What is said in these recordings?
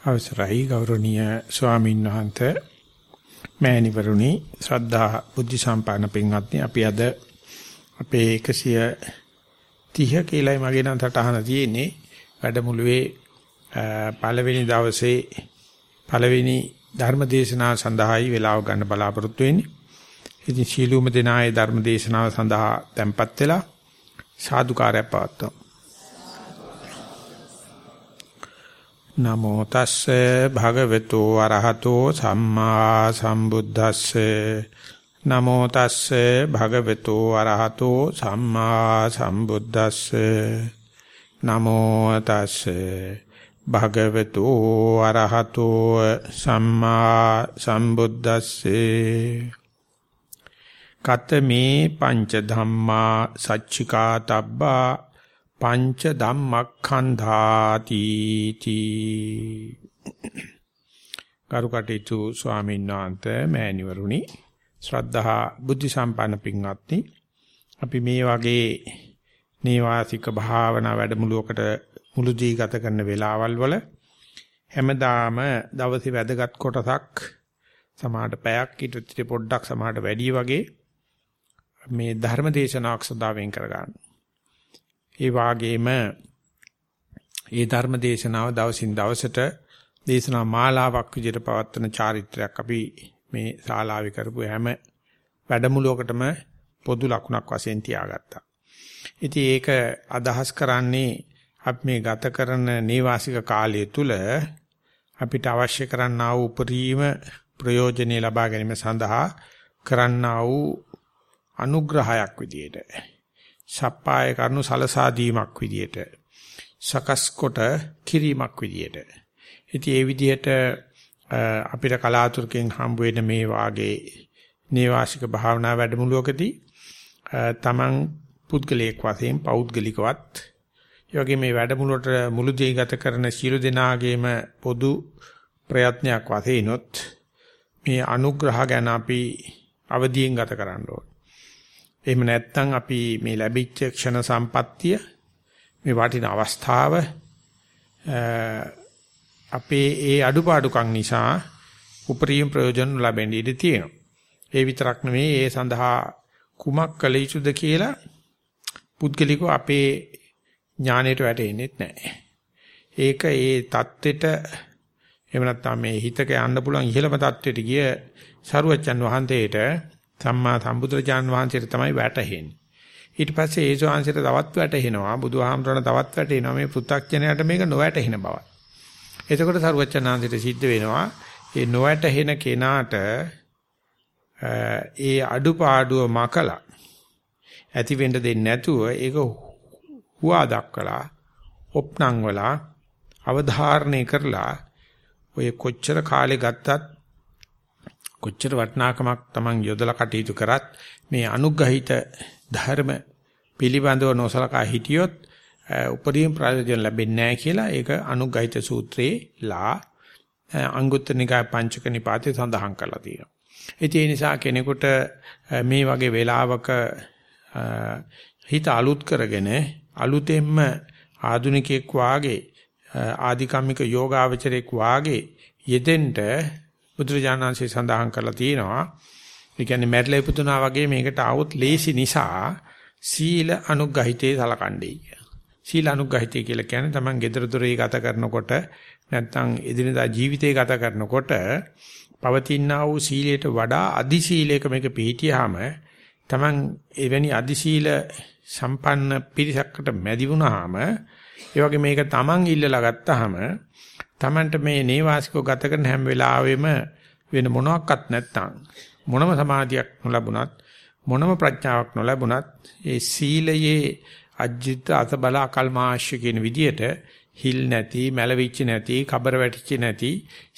අවසරයි ගෞරවනීය ස්වාමීන් වහන්සේ මෑණිවරුනි ශ්‍රද්ධා බුද්ධ සම්පන්න පින්වත්නි අපි අද අපේ 130 කියලායි මගේ නම් සටහන තියෙන්නේ වැඩමුළුවේ පළවෙනි දවසේ පළවෙනි ධර්ම දේශනාව සඳහායි වේලාව ගන්න බලාපොරොත්තු වෙන්නේ. ඉතින් සීලුම දෙනායේ ධර්ම දේශනාව සඳහා tempත් වෙලා සාදුකාරය පවත්වමු. නමෝ තස්සේ භගවතු වරහතෝ සම්මා සම්බුද්දස්සේ. නමෝ තස්සේ භගවතු වරහතෝ සම්මා සම්බුද්දස්සේ. නමෝ තස්සේ භගවතු වරහතෝ සම්මා සම්බුද්දස්සේ. කතමේ පංච ධම්මා සච්චිකා තබ්බා පංච ධම්මක්ඛන්ධාති තී කරුකටේතු ස්වාමීන් වහන්සේ මෑණිවරුනි ශ්‍රද්ධා බුද්ධ සම්පන්න පින්වත්නි අපි මේ වගේ නේවාසික භාවනා වැඩමුළුවකට මුළුදී ගත කරන වෙලාවල් වල හැමදාම දවසේ වැදගත් කොටසක් සමහරට පැයක් ඊට පොඩ්ඩක් සමහරට වැඩි වගේ මේ ධර්ම දේශනාවක් සඳහා වෙන් කර ගන්නවා ඒ වාගේම ඒ ධර්ම දේශනාව දවසින් දවසට දේශනා මාලාවක් විදිහට පවත්වන චාරිත්‍රයක් අපි මේ ශාලාවේ කරපු හැම වැඩමුළුවකටම පොදු ලකුණක් වශයෙන් තියාගත්තා. ඉතින් ඒක අදහස් කරන්නේ අපි මේ ගත කරන නේවාසික කාලය තුල අපිට අවශ්‍ය කරන්නා වූ උපරිම ප්‍රයෝජනෙ ලබා ගැනීම සඳහා කරන්නා වූ අනුග්‍රහයක් විදියට සප්පාය කරනු සලසා දීමක් විදියට සකස් කොට කිරීමක් විදියට ඉතින් ඒ විදිහට අපිට කලාතුරකින් හම්බ වෙන මේ වාගේ නේවාසික භාවනා වැඩමුළුවකදී තමන් පුද්ගලයෙක් වශයෙන් පෞද්ගලිකවත් ඒ වගේ මේ වැඩමුළුවට මුළු දී ගත කරන සියලු දෙනාගේම පොදු ප්‍රයත්නයක් වශයෙන්ොත් මේ අනුග්‍රහ ගැන අපි අවදියෙන් ගත කරන්න ඕන. එහෙම නැත්නම් අපි මේ ලැබිච්ච ක්ෂණ සම්පත්තිය මේ වටින අවස්ථාව අපේ ඒ අඩුපාඩුකම් නිසා උපරිම ප්‍රයෝජන ලැබෙන්න ඉඩ තියෙනවා. ඒ විතරක් නෙවෙයි ඒ සඳහා කුමක් කළ යුතුද කියලා පුද්ගලිකව අපේ ඥාණයට වැටෙන්නේ නැහැ. ඒක ඒ தත්වෙට එහෙම නැත්නම් මේ හිතක යන්න පුළුවන් ඉහළම தත්වෙට ගිය සරුවච්චන් වහන්සේට සම්මා සම්බුදුරජාන් වහන්සේට තමයි වැටහෙන්නේ. ඊට පස්සේ ඒ ශාංශයට තවත් වැටහෙනවා බුදුහාමරණ තවත් වැටෙනවා මේ පෘථග්ජනයට මේක නොවැටහෙන බව. එතකොට සරුවචනාන්දට සිද්ධ වෙනවා ඒ නොවැටහෙන කෙනාට ඒ අඩුපාඩුව මකලා ඇති වෙන්න දෙන්නේ නැතුව ඒක හුවා දක්වලා ඔප්නං වලා අවධාරණය කරලා ඔය කොච්චර කාලේ ගත්තත් කොච්චර වටිනාකමක් Taman යොදලා කටයුතු කරත් මේ අනුග්‍රහිත ධර්ම පිළිබඳව නොසලකා හිටියොත් උපරිම ප්‍රයෝජන ලැබෙන්නේ නැහැ කියලා ඒක අනුග්‍රහිත සූත්‍රයේ ලා අංගුත්තර නිකාය පංචක නිපාතේ සඳහන් කරලා තියෙනවා. ඒ නිසා කෙනෙකුට මේ වගේ වෙලාවක හිත අලුත් කරගෙන අලුතෙන්ම ආධුනිකයෙක් වාගේ ආධිකම්මික යෝගාවචරයෙක් වාගේ යෙදෙන්න බුදුරජාණන්සේ සඳහන් කරලා තියෙනවා. ඒ කියන්නේ මැරිලා ඉපදුනා වගේ මේකට આવොත් ලේසි නිසා සීල අනුග්‍රහිතේ සලකන්නේ කියලා. සීල අනුග්‍රහිතේ කියලා කියන්නේ Taman gedara dore ගත කරනකොට නැත්නම් එදිනදා ජීවිතේ ගත කරනකොට පවතිනා වූ සීලයට වඩා අදි සීලයක මේක පිළිහිටියාම Taman එවැනි අදි සීල සම්පන්න පිරිසකට මැදි වුණාම ඒ වගේ මේක Taman ඉල්ලලා ගත්තාම Tamanට මේ නේවාසිකව ගත කරන හැම වෙලාවෙම වෙන මොනවත් නැත්නම් මොනම සමාධියක් නොලැබුණත් මොනම ප්‍රඥාවක් නොලැබුණත් ඒ සීලයේ අජිත අතබල අකල්මාශ්‍ය කියන විදියට හිල් නැති මැලවිච්ච නැති කබර වැටිච්ච නැති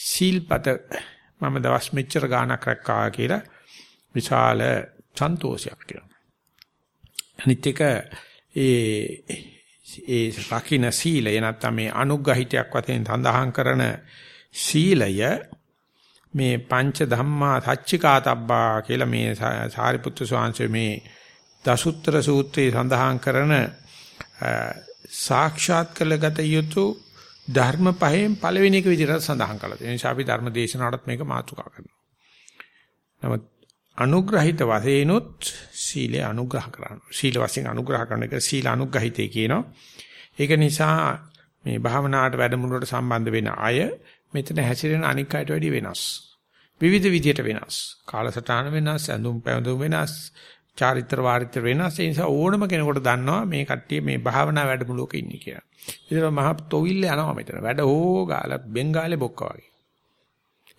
සීල්පත මම දවස් මෙච්චර ගාණක් රැක්කා කියලා විශාල සන්තෝෂයක් කියනවා. අනිත් එක ඒ ඒ රකින්න සීලය නැත්නම් මේ අනුග්‍රහිතයක් වශයෙන් සඳහන් කරන සීලය මේ පංච ධම්මා සච්චිකාතබ්බා කියලා මේ සාරිපුත්‍ර ස්වාමීන් මේ දසුත්‍ර සූත්‍රයේ සඳහන් කරන සාක්ෂාත් කළගත යුතු ධර්ම පහෙන් පළවෙනි එක විදිහට සඳහන් කළා. ඒ නිසා අපි ධර්ම දේශනාවටත් මේක මාතෘකා කරනවා. නමුත් අනුග්‍රහිත වශයෙන්ුත් සීලය අනුග්‍රහ කරනවා. සීල වශයෙන් අනුග්‍රහ කරන එක සීල අනුග්‍රහිතය කියනවා. ඒක නිසා මේ භාවනාවට වැඩමුළුවට සම්බන්ධ වෙන අය මෙතන හැසිරෙන අනික් අයට වැඩිය වෙනස්. විවිධ විදියට වෙනස්. කාලසටහන වෙනස්, ඇඳුම් පැළඳුම් වෙනස්, චාරිත්‍ර වාරිත්‍ර වෙනස්. ඒ නිසා ඕනම කෙනෙකුට දන්නවා මේ කට්ටිය මේ භාවනා වැඩමුළුවක ඉන්නේ කියලා. ඉතින් මහ තොවිල්ල යනවා මෙතන. වැඩ ඕගාලා බෙන්ගාලේ බොක්ක වගේ.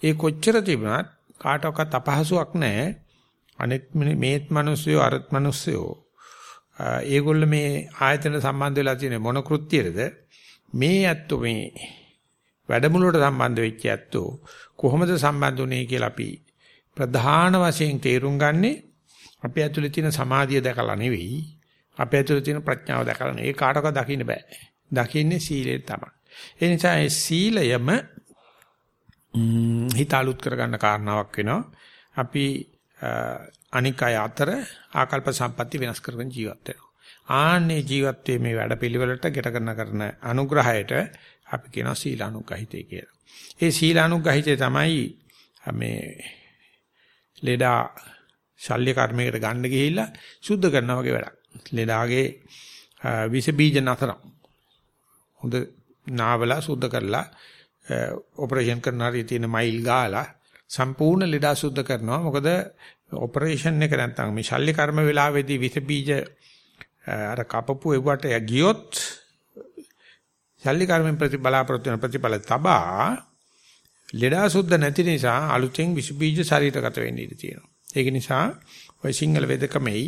ඒ කොච්චර තිබුණත් කාටවත් අපහසුයක් නැහැ. අනෙක් මේත් මිනිස්සුયો අරත් මිනිස්සුયો ඒගොල්ල මේ ආයතන සම්බන්ධ වෙලා තියෙන මොන කෘත්‍යයේද මේ ඇත්තෝ මේ වැඩමුළුවට සම්බන්ධ වෙච්ච ඇත්තෝ කොහොමද සම්බන්ධ වුනේ කියලා අපි ප්‍රධාන වශයෙන් තේරුම් ගන්නේ අපි ඇතුලේ තියෙන සමාධිය දැකලා නෙවෙයි. අපි ඇතුලේ තියෙන ප්‍රඥාව දැකලා නෙවෙයි. කාටවත් දකින්න බෑ. දකින්නේ සීලයෙන් තමයි. ඒ නිසා ඒ සීලයම හිත අලුත් කරගන්න කාරණාවක් වෙනවා. අපි අනික් අය අතර ආකල්ප සම්පatti වෙනස් කරගෙන ජීවත් වෙනවා ආන්නේ ජීවිතයේ මේ වැඩපිළිවෙලට ගැට කරන කරන අනුග්‍රහයට අපි කියනවා සීලානුගහිතය කියලා. ඒ සීලානුගහිතය තමයි මේ ලෙඩා ශල්‍ය කර්මයකට ගන්න ගිහිල්ලා සුද්ධ කරනා වගේ වැඩක්. ලෙඩාගේ විස බීජ නතරම්. හොඳ නාවලා සුද්ධ කරලා ඔපරේෂන් කරන හරිය තියෙන මයිල් ගාලා සම්පූර්ණ ලෙඩා සුද්ධ කරනවා. මොකද ඔපරේෂන් එක නැත්තම් මේ ශල්‍ය කර්ම වෙලාවේදී විස බීජ අර කපපු එව්වට ගියොත් ශල්ලි කර්මෙන් ප්‍රතිබලාපෘති වෙන ප්‍රතිඵල තබා ලෙඩා සුද්ධ නැති නිසා අලුතෙන් විස බීජ ශරීරගත වෙන්න ඉඩ තියෙනවා. ඒක නිසා ඔය සිංහල වේදකමෙයි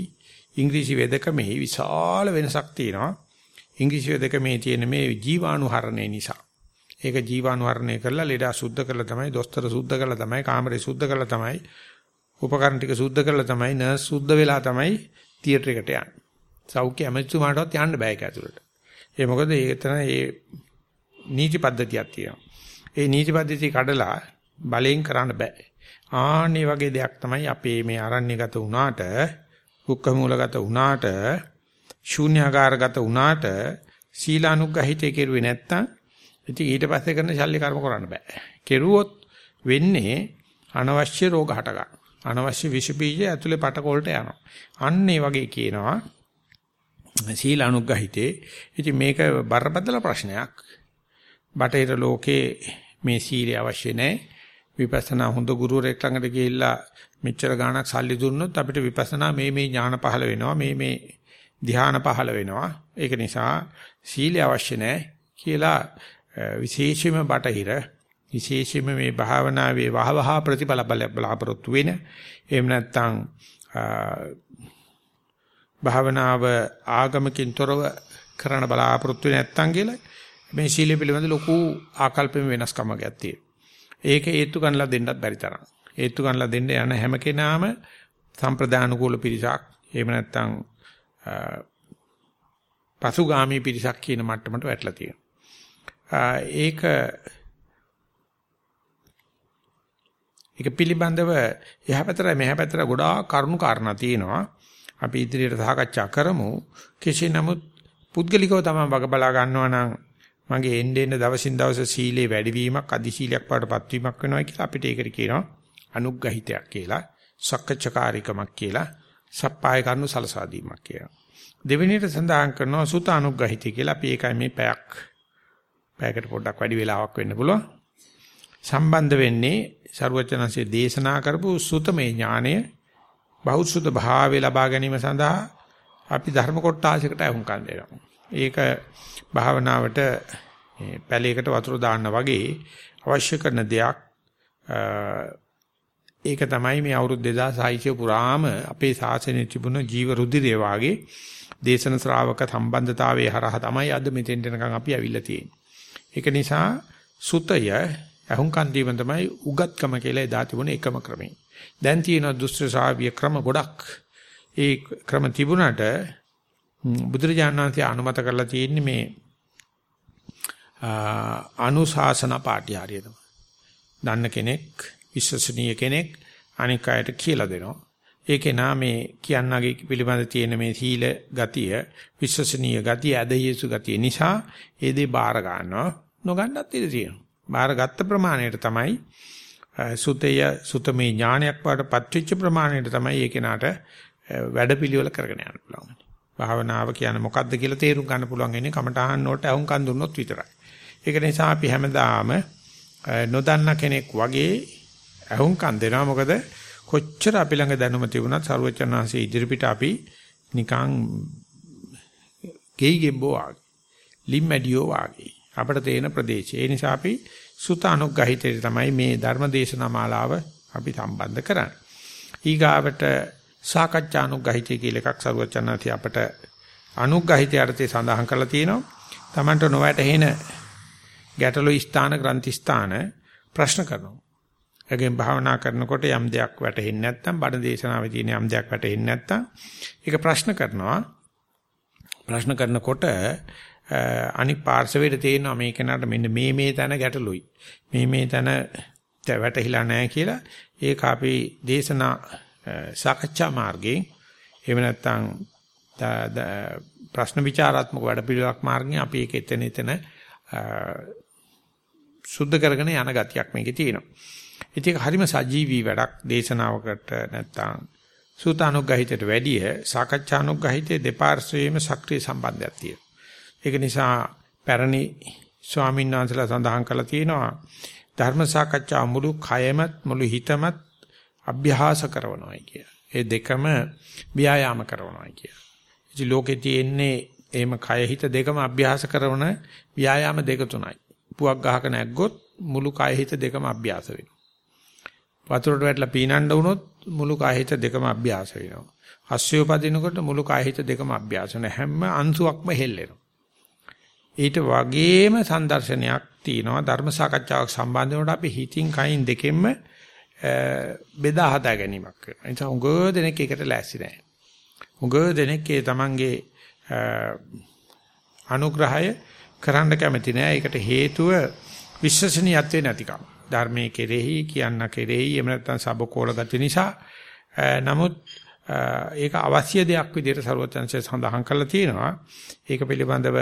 ඉංග්‍රීසි වේදකමෙයි විශාල වෙනසක් තියෙනවා. ඉංග්‍රීසි වේදකමේ තියෙන මේ ජීවාණුහරණය නිසා. ඒක ජීවාණුහරණය කරලා ලෙඩා සුද්ධ කරලා තමයි දොස්තර සුද්ධ කරලා තමයි කාමරේ සුද්ධ කරලා තමයි උපකරණ ටික සුද්ධ කරලා තමයි නර්ස් සුද්ධ වෙලා තමයි තියටර් එකට යන්නේ. සෞඛ්‍ය ඇමතිතුමාටවත් යන්න බෑ ඒක ඇතුළට. ඒ මොකද ඒතන ඒ නීති පද්ධතියක් තියෙනවා. ඒ නීති පද්ධතිය කඩලා බලෙන් කරන්න බෑ. ආන්නේ වගේ දෙයක් තමයි අපේ මේ අරණ්‍යගත වුණාට, කුක්ක මූලගත වුණාට, ශූන්‍යාකාරගත වුණාට සීලානුග්‍රහිතේ කෙරුවේ නැත්තම් ඉතින් ඊට පස්සේ කරන ශල්‍ය කර්ම කරන්න බෑ. කෙරුවොත් වෙන්නේ අනවශ්‍ය රෝග හට ගන්න. අනවශ්‍ය විෂ බීජ ඇතුලේ පටකොල්ට යනවා. අන්න ඒ වගේ කියනවා සීල අනුග්‍රහිතේ. ඉතින් මේක බරපතල ප්‍රශ්නයක්. බටහිර ලෝකේ මේ සීලය අවශ්‍ය නැහැ. විපස්සනා හොඳ ගුරුවරයෙක් ළඟට ගිහිල්ලා මෙච්චර ගාණක් සල්ලි දුන්නොත් අපිට විපස්සනා මේ මේ ඥාන පහළ වෙනවා. මේ මේ ධ්‍යාන පහළ වෙනවා. ඒක නිසා සීලය අවශ්‍ය නැහැ කියලා විශේෂයෙන්ම බටහිර විශේෂයෙන්ම මේ භාවනාවේ වහවහ ප්‍රතිඵල බලාපොරොත්තු වෙන එහෙම නැත්නම් භාවනාව ආගමකින් තොරව කරන බලාපොරොත්තු නැත්තම් කියලා මේ සීලය පිළිබඳ ලොකු ආකල්පෙම වෙනස්කමක් ඇත්තේ. ඒක හේතු ගන්නලා දෙන්නත් බැරි තරම්. හේතු ගන්නලා දෙන්න යන හැම කෙනාම සම්ප්‍රදානුකූල පිරිසක් එහෙම නැත්තම් පසුගාමී පිරිසක් කියන මට්ටමට වැටලා තියෙනවා. ඒක ඒක පිළිබඳව එහා මෙහා පැතර ගොඩාක් කරුණු කාරණා තියෙනවා. අපි ඉදිරියට සාකච්ඡා කරමු. කෙසේ නමුත් පුද්ගලිකව තමයි වග බලා ගන්නවා නම් මගේ එන්න එන්න දවසින් දවස සීලේ වැඩිවීමක් අදි සීලයක් පාටපත් වීමක් වෙනවා කියලා අපිට ඒකට කියනවා අනුග්‍රහිතයක් කියලා, සක්කච්ඡකාරීකමක් කියලා, සප්පාය කරනු සලසා දීමක් කියලා. දෙවෙනියට සඳහන් කරනවා සුත අනුග්‍රහිතය කියලා. අපි ඒකයි මේ පැයක් පැයකට පොඩ්ඩක් වැඩි වෙලාවක් වෙන්න පුළුවන්. සම්බන්ධ වෙන්නේ ਸਰුවචනන්සේ දේශනා කරපු සුතමේ ඥානය බෞද්ධ භාවය ලබා ගැනීම සඳහා අපි ධර්ම කොටාසයකට අහුම්කම් දෙනවා. ඒක භාවනාවට මේ පැලයකට වතුර දාන්න වගේ අවශ්‍ය කරන දෙයක්. ඒක තමයි මේ අවුරුදු 2600 පුරාම අපේ ශාසනයේ තිබුණ ජීව රුධිරය වාගේ දේශන ශ්‍රාවක සම්බන්ධතාවයේ හරහා තමයි අද මෙතෙන්ට එනකන් අපි අවිල්ලා තියෙන්නේ. ඒක නිසා සුතය අහුම්කම් දීම තමයි උගත්කම කියලා එදා තිබුණ එකම ක්‍රමය. දැන් තියෙන දුෂ්ට ශාවිය ක්‍රම ගොඩක්. ඒ ක්‍රම තිබුණාට බුදුරජාණන් වහන්සේ අනුමත කරලා තියෙන්නේ මේ අනුශාසන පාඨය හරියට. දන්න කෙනෙක්, විශ්වසනීය කෙනෙක් අනික් අයට කියලා දෙනවා. ඒකේ නාමේ කියන්නගේ පිළිබඳ තියෙන මේ සීල ගතිය, විශ්වසනීය ගතිය, අධයසු ගතිය නිසා ඒ දේ බාර ගන්නවා. නොගන්නත් ඉඩ තියෙනවා. බාරගත් ප්‍රමාණයට තමයි සුතය සුතමේ ඥානයක් වඩපත් වෙච්ච ප්‍රමාණයට තමයි ඒ කෙනාට වැඩපිළිවෙල කරගෙන යන්න පුළුවන්. භාවනාව කියන්නේ මොකක්ද කියලා තේරුම් ගන්න පුළුවන් ඉන්නේ කමඨහන් වලට අහුම්කන් දුන්නොත් විතරයි. ඒක නිසා අපි හැමදාම නොදන්න කෙනෙක් වගේ අහුම්කන් දෙනවා මොකද කොච්චර අපි ළඟ දැනුම තිබුණත් ਸਰවචනාංශයේ ඉදිරිපිට අපි නිකන් ගෙයි ගෙම්බෝ වාගේ ලිම්මැඩියෝ වාගේ අපිට තේන ප්‍රදේශය. ඒ නිසා අපි සුත අනුග්‍රහිතේ තමයි මේ ධර්ම දේශනා මාලාව අපි සම්බන්ධ කරන්නේ. ඊගාවට සාකච්ඡා අනුග්‍රහිතය කියලා එකක් සරුවචනාති අපට අනුග්‍රහිතය අර්ථය සඳහන් කරලා තියෙනවා. Tamanට නොවැටහෙන ගැටළු ස්ථාන ග්‍රන්ථි ස්ථාන ප්‍රශ්න කරනවා. එගෙන් භාවනා කරනකොට යම් දෙයක් වැටහෙන්නේ නැත්නම් බණ දේශනාවේ තියෙන යම් දෙයක් වැටහෙන්නේ නැත්නම් ඒක ප්‍රශ්න කරනවා. ප්‍රශ්න කරනකොට අනික් පාර්ශවයට තේරෙනවා මේ කෙනාට මෙන්න මේ මේ තැන ගැටලුයි. මේ මේ තැන වැටහිලා නැහැ කියලා ඒක අපි දේශනා සාකච්ඡා මාර්ගයෙන් එහෙම නැත්නම් ප්‍රශ්න විචාරාත්මක වැඩපිළිවෙලක් මාර්ගයෙන් අපි ඒක එතන එතන සුද්ධ කරගෙන යන ගතියක් මේකේ තියෙනවා. ඉතින් ඒක හරිම සජීවී වැඩක් දේශනාවකට නැත්නම් සූතානුග්‍රහිතයට වැඩිය සාකච්ඡානුග්‍රහිතයේ දෙපාර්ශ්වයේම සක්‍රීය සම්බන්ධයක් තියෙනවා. ඒක නිසා පැරණි ස්වාමීන් වහන්සේලා සඳහන් කළා තියෙනවා ධර්ම සාකච්ඡා මුළු කයමත් මුළු හිතමත් අභ්‍යාස කරනවායි කිය. ඒ දෙකම ව්‍යායාම කරනවායි කිය. ඉතින් ලෝකේ තියෙන්නේ එහෙම කය හිත දෙකම අභ්‍යාස කරන ව්‍යායාම දෙක තුනයි. පුවක් ගහක නැග්ගොත් මුළු කය හිත දෙකම අභ්‍යාස වෙනවා. වතුරට වැටලා පීනන්න වුණොත් මුළු කය හිත දෙකම අභ්‍යාස වෙනවා. අස්සිය උපදිනකොට මුළු කය හිත දෙකම අභ්‍යාස වෙන හැම අංශුවක්ම හෙල්ලෙනවා. ඊට වගේම සංදර්ශනයක් තියෙනවා ධර්ම සාකච්ඡාවක් සම්බන්ධ වෙනකොට අපි හිතින් කයින් දෙකෙන්ම බෙදා හදා ගැනීමක් කරනවා. ඒ නිසා උගව දෙනෙක් එකට ලෑස්ති නැහැ. උගව දෙනෙක් ඒ තමන්ගේ අනුග්‍රහය කරන්න කැමති නෑ. ඒකට හේතුව විශ්වසනීයත්වේ නැතිකම. ධර්මයේ කෙරෙහි කියන්න කෙරෙහි එහෙම නැත්නම් සබකෝල ගති නිසා. නමුත් ඒක අවශ්‍ය දෙයක් විදිහට ਸਰවඥාන්සේ සඳහන් කරලා තියෙනවා. ඒක පිළිබඳව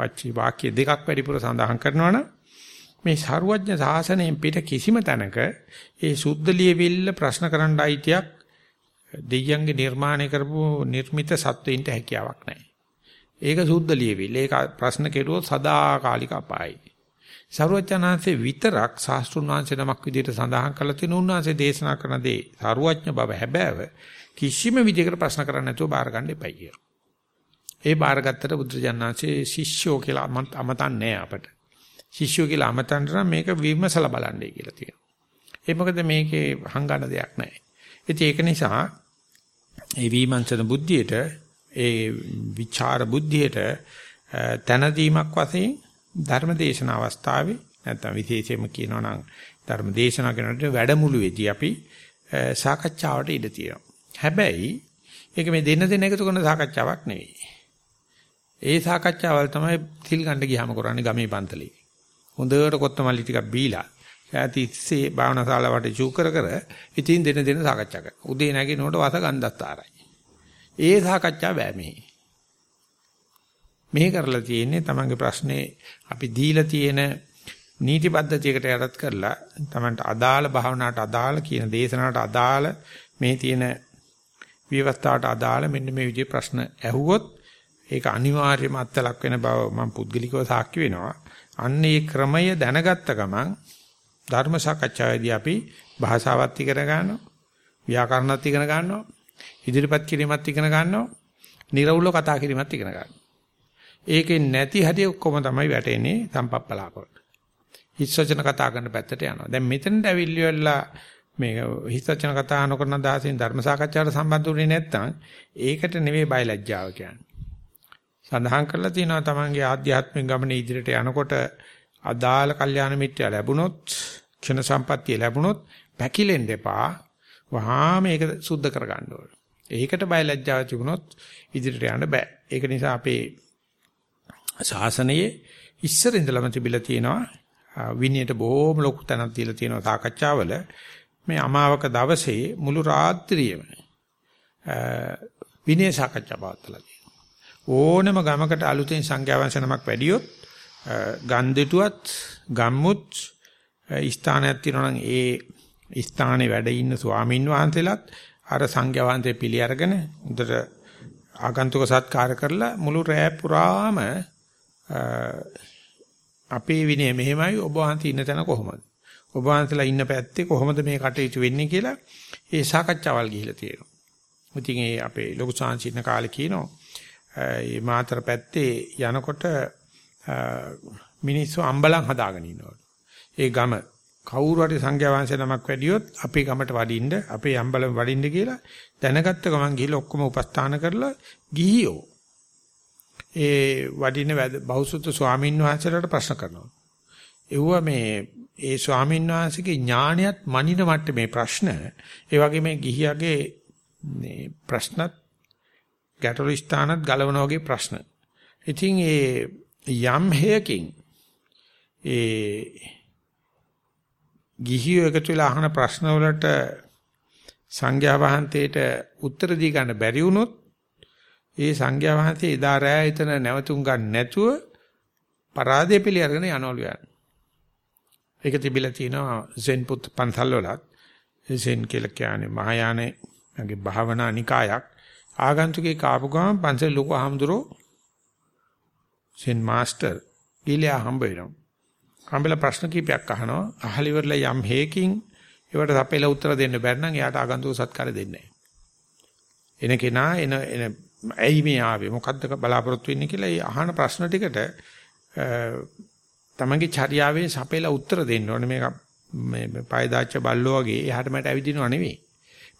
වචී වාක්‍ය දෙකක් වැඩිපුර සඳහන් කරනවා නම් මේ ਸਰුවඥ සාසනයෙන් පිට කිසිම තැනක ඒ සුද්ධ ලියවිල්ල ප්‍රශ්න කරන්න අයිතියක් දෙයියන්ගේ නිර්මාණය කරපු නිර්මිත සත්වයින්ට හැකියාවක් නැහැ. ඒක සුද්ධ ලියවිල්ල. ඒක ප්‍රශ්න කෙරුවොත් සදාකාලික අපායයි. ਸਰුවඥාන්සේ විතරක් ශාස්ත්‍රුන් වහන්සේ නමක් විදිහට සඳහන් කරලා තියෙන උන්වහන්සේ දේශනා කරන දේ ਸਰුවඥ බව හැබෑව කිසිම විදිහකට ප්‍රශ්න කරන්න නැතුව බාර ගන්න එපයි කියලා. ඒ බාරගත්තට බුදුරජාණන්සේ ශිෂ්‍යෝ කියලා අමතන්නේ අපට. ශිෂ්‍යෝ කියලා අමතන්න නම් මේක විමසලා බලන්නයි කියලා තියෙනවා. ඒ මොකද මේකේ හංගන දෙයක් නැහැ. ඉතින් ඒක නිසා ඒ විමර්ශන බුද්ධියට ඒ විචාර බුද්ධියට තනදීමක් වශයෙන් ධර්මදේශන අවස්ථාවේ නැත්නම් විශේෂයෙන්ම කියනවා නම් ධර්මදේශනා කරනකොට වැඩමුළුවේදී අපි සාකච්ඡාවට ඉඩ තියෙනවා. හැබැයි ඒක මේ දෙන්න දෙන්න එකතු කරන සාකච්ඡාවක් නෙවෙයි. ඒ සාකච්ඡාවල් තමයි තිල් ගන්න ගියාම කරන්නේ ගමේ පන්තලේ. හොඳට කොත්තමල්ලි ටිකක් බීලා ඈතිස්සේ භාවනා ශාලාවට චූ කර කර ඉතින් දෙන දෙන සාකච්ඡා කරනවා. උදේ නැගිනකොට වස ගන්ධස්තරයි. ඒ සාකච්ඡා බෑ මේ. මේ කරලා තියෙන්නේ තමන්ගේ ප්‍රශ්නේ අපි දීලා තියෙන නීති පද්ධතියකට යටත් කරලා තමන්ට අදාළ භාවනාවට අදාළ කියන දේශනාවට අදාළ මේ තියෙන විවස්ථාවට අදාළ මෙන්න මේ විදිහේ ප්‍රශ්න ඇහුවොත් ඒක අනිවාර්යයෙන්ම අත්ලක් වෙන බව මම පුද්ගලිකව සාක්ෂි වෙනවා. අන්න ඒ ක්‍රමය දැනගත්ත ගමන් ධර්ම සාකච්ඡාවේදී අපි භාෂාවත් ඉගෙන ගන්නවා, ව්‍යාකරණත් ඉගෙන ගන්නවා, ඉදිරිපත් කිරීමත් ඉගෙන ගන්නවා, නිර්වුල්ව කතා කිරීමත් ඉගෙන ගන්නවා. ඒකේ නැති හැටි ඔක්කොම තමයි වැටෙන්නේ සම්පප්පලාපවල. හිස් වචන කතා කරන පැත්තට යනවා. දැන් මෙතනට ඇවිල්ලිවලා මේ හිස් වචන කතා නොකරන දාසින් ධර්ම සාකච්ඡාවට සම්බන්ධ වෙන්නේ නැත්නම් ඒකට නෙවෙයි බයලජ්ජාව කියන්නේ. සඳහන් කරලා තියෙනවා තමන්ගේ ආධ්‍යාත්මික ගමනේ ඉදිරියට යනකොට අදාළ කල්යාණ මිත්‍යා ලැබුණොත් ක්ෂණ සම්පත්තිය ලැබුණොත් පැකිලෙන්න එපා. වහාම ඒක සුද්ධ කරගන්න ඕන. ඒකට බයලජ්ජාව තිබුණොත් ඉදිරියට යන්න බෑ. ඒක නිසා අපේ ශාසනයේ ඉස්සර ඉඳලම තිබිලා තියෙනවා විනයට බොහොම ලොකු තැනක් දීලා තියෙනවා සාකච්ඡාවල මේ අමාවක දවසේ මුළු රාත්‍රියම විනය සාකච්ඡා පවත්වලා ඕනම ගමකට අලුතෙන් සංඛ්‍යා වංශනමක් වැඩියොත් ගන්දෙටුවත් ගම්මුත් ස්ථානයක් තියෙනවා නම් ඒ ස්ථානේ වැඩ ඉන්න ස්වාමින් වහන්සේලාත් අර සංඝයා වහන්සේ පිළි අරගෙන උදට ආගන්තුක සත්කාර කරලා මුළු රෑ පුරාම අපේ විනය මෙහෙමයි ඔබ වහන්සේ ඉන්න තැන කොහොමද? ඔබ වහන්සේලා ඉන්න පැත්තේ කොහොමද මේ කටයුතු වෙන්නේ කියලා ඒ සාකච්ඡාවල් ගිහිලා තියෙනවා. ඉතින් ඒ අපේ ලොකු සාංශින්න කාලේ කියනවා මේ මාතර පැත්තේ යනකොට මිනිස්සු අම්බලම් හදාගෙන ඉන්නවලු. ඒ ගම කවුරු හරි සංඝයා වහන්සේ නමක් වැඩියොත් අපේ ගමට වඩින්න අපේ අම්බලම් වඩින්න කියලා දැනගත්ත ගමන් ගිහලා ඔක්කොම උපස්ථාන කරලා ගිහියෝ ඒ වඩින බෞසුත ස්වාමීන් වහන්සේලාට ප්‍රශ්න කරනවා. එවුව මේ ඒ ස්වාමීන් වහන්සේගේ ඥානියත් මනින මට්ටමේ ප්‍රශ්න ඒ වගේ මේ ගිහියගේ මේ ප්‍රශ්නත් ගැටළු ස්ථානත් ගලවන වගේ ප්‍රශ්න. ඉතින් ඒ යම් හේයකින් ඒ ගිහියෝ එකතු වෙලා අහන ප්‍රශ්න වලට සංඝයා වහන්සේට උත්තර දී ගන්න බැරි වුණොත් ඒ සංඝයා වහන්සේ එදා රෑ එතන නැවතුම් ගන්න නැතුව පරාදේ පිළි අරගෙන යනවලු යන. ඒක තිබිලා තියෙනවා සෙන් පුත් පන්සල් වලත් සෙන් කියලා කියන්නේ මහායානේ මගේ භාවනා නිකායක් ආගන්තුකේ කාපු ගමන් පන්සල් ලොකු අහම්දුරෝ සෙන් මාස්ටර් ගිලියා හම්බ වෙනවා. හම්බෙලා ප්‍රශ්න කීපයක් අහනවා. අහල ඉවරලා යම් හේකින් ඒවට සපෙලා උත්තර දෙන්න බැරි නම් එයාට ආගන්තුක සත්කාර දෙන්නේ නැහැ. එන කෙනා එන එන ඇයි මේ ආවේ මොකද්ද බලාපොරොත්තු වෙන්නේ කියලා ඒ අහන ප්‍රශ්න ටිකට තමන්ගේ චර්යාවේ සපෙලා උත්තර දෙන්න ඕනේ මේක මේ පයදාච්ච බල්ලෝ වගේ එහාට මට ඇවිදිනව නෙවෙයි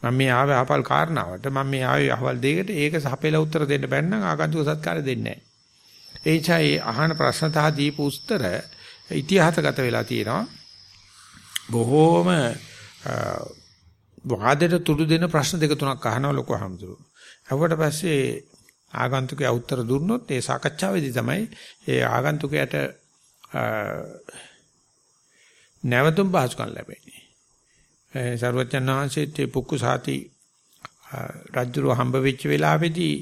මම මේ ආවේ ආපල් කාරණාවට මම මේ ආවේ අහවල් දෙයකට ඒක සපෙලා උත්තර දෙන්න බැන්නම් ආගන්තුක සත්කාර දෙන්නේ නැහැ එයිචයි අහන ප්‍රශ්න තහ දීපු උත්තර ඉතිහාසගත වෙලා තියෙනවා බොහෝම වාදයට තුඩු දෙන ප්‍රශ්න දෙක තුනක් අහනවා ලොකු හම්දුරු. අහුවට පස්සේ ආගන්තුකයා උත්තර දුන්නොත් ඒ සාකච්ඡාවේදී තමයි ඒ ආගන්තුකයාට නැවතුම් පහසුකම් ලැබෙන්නේ. සර්වඥාන් වහන්සේත් පුක්කු සාති රජුව හම්බ වෙච්ච වෙලාවේදී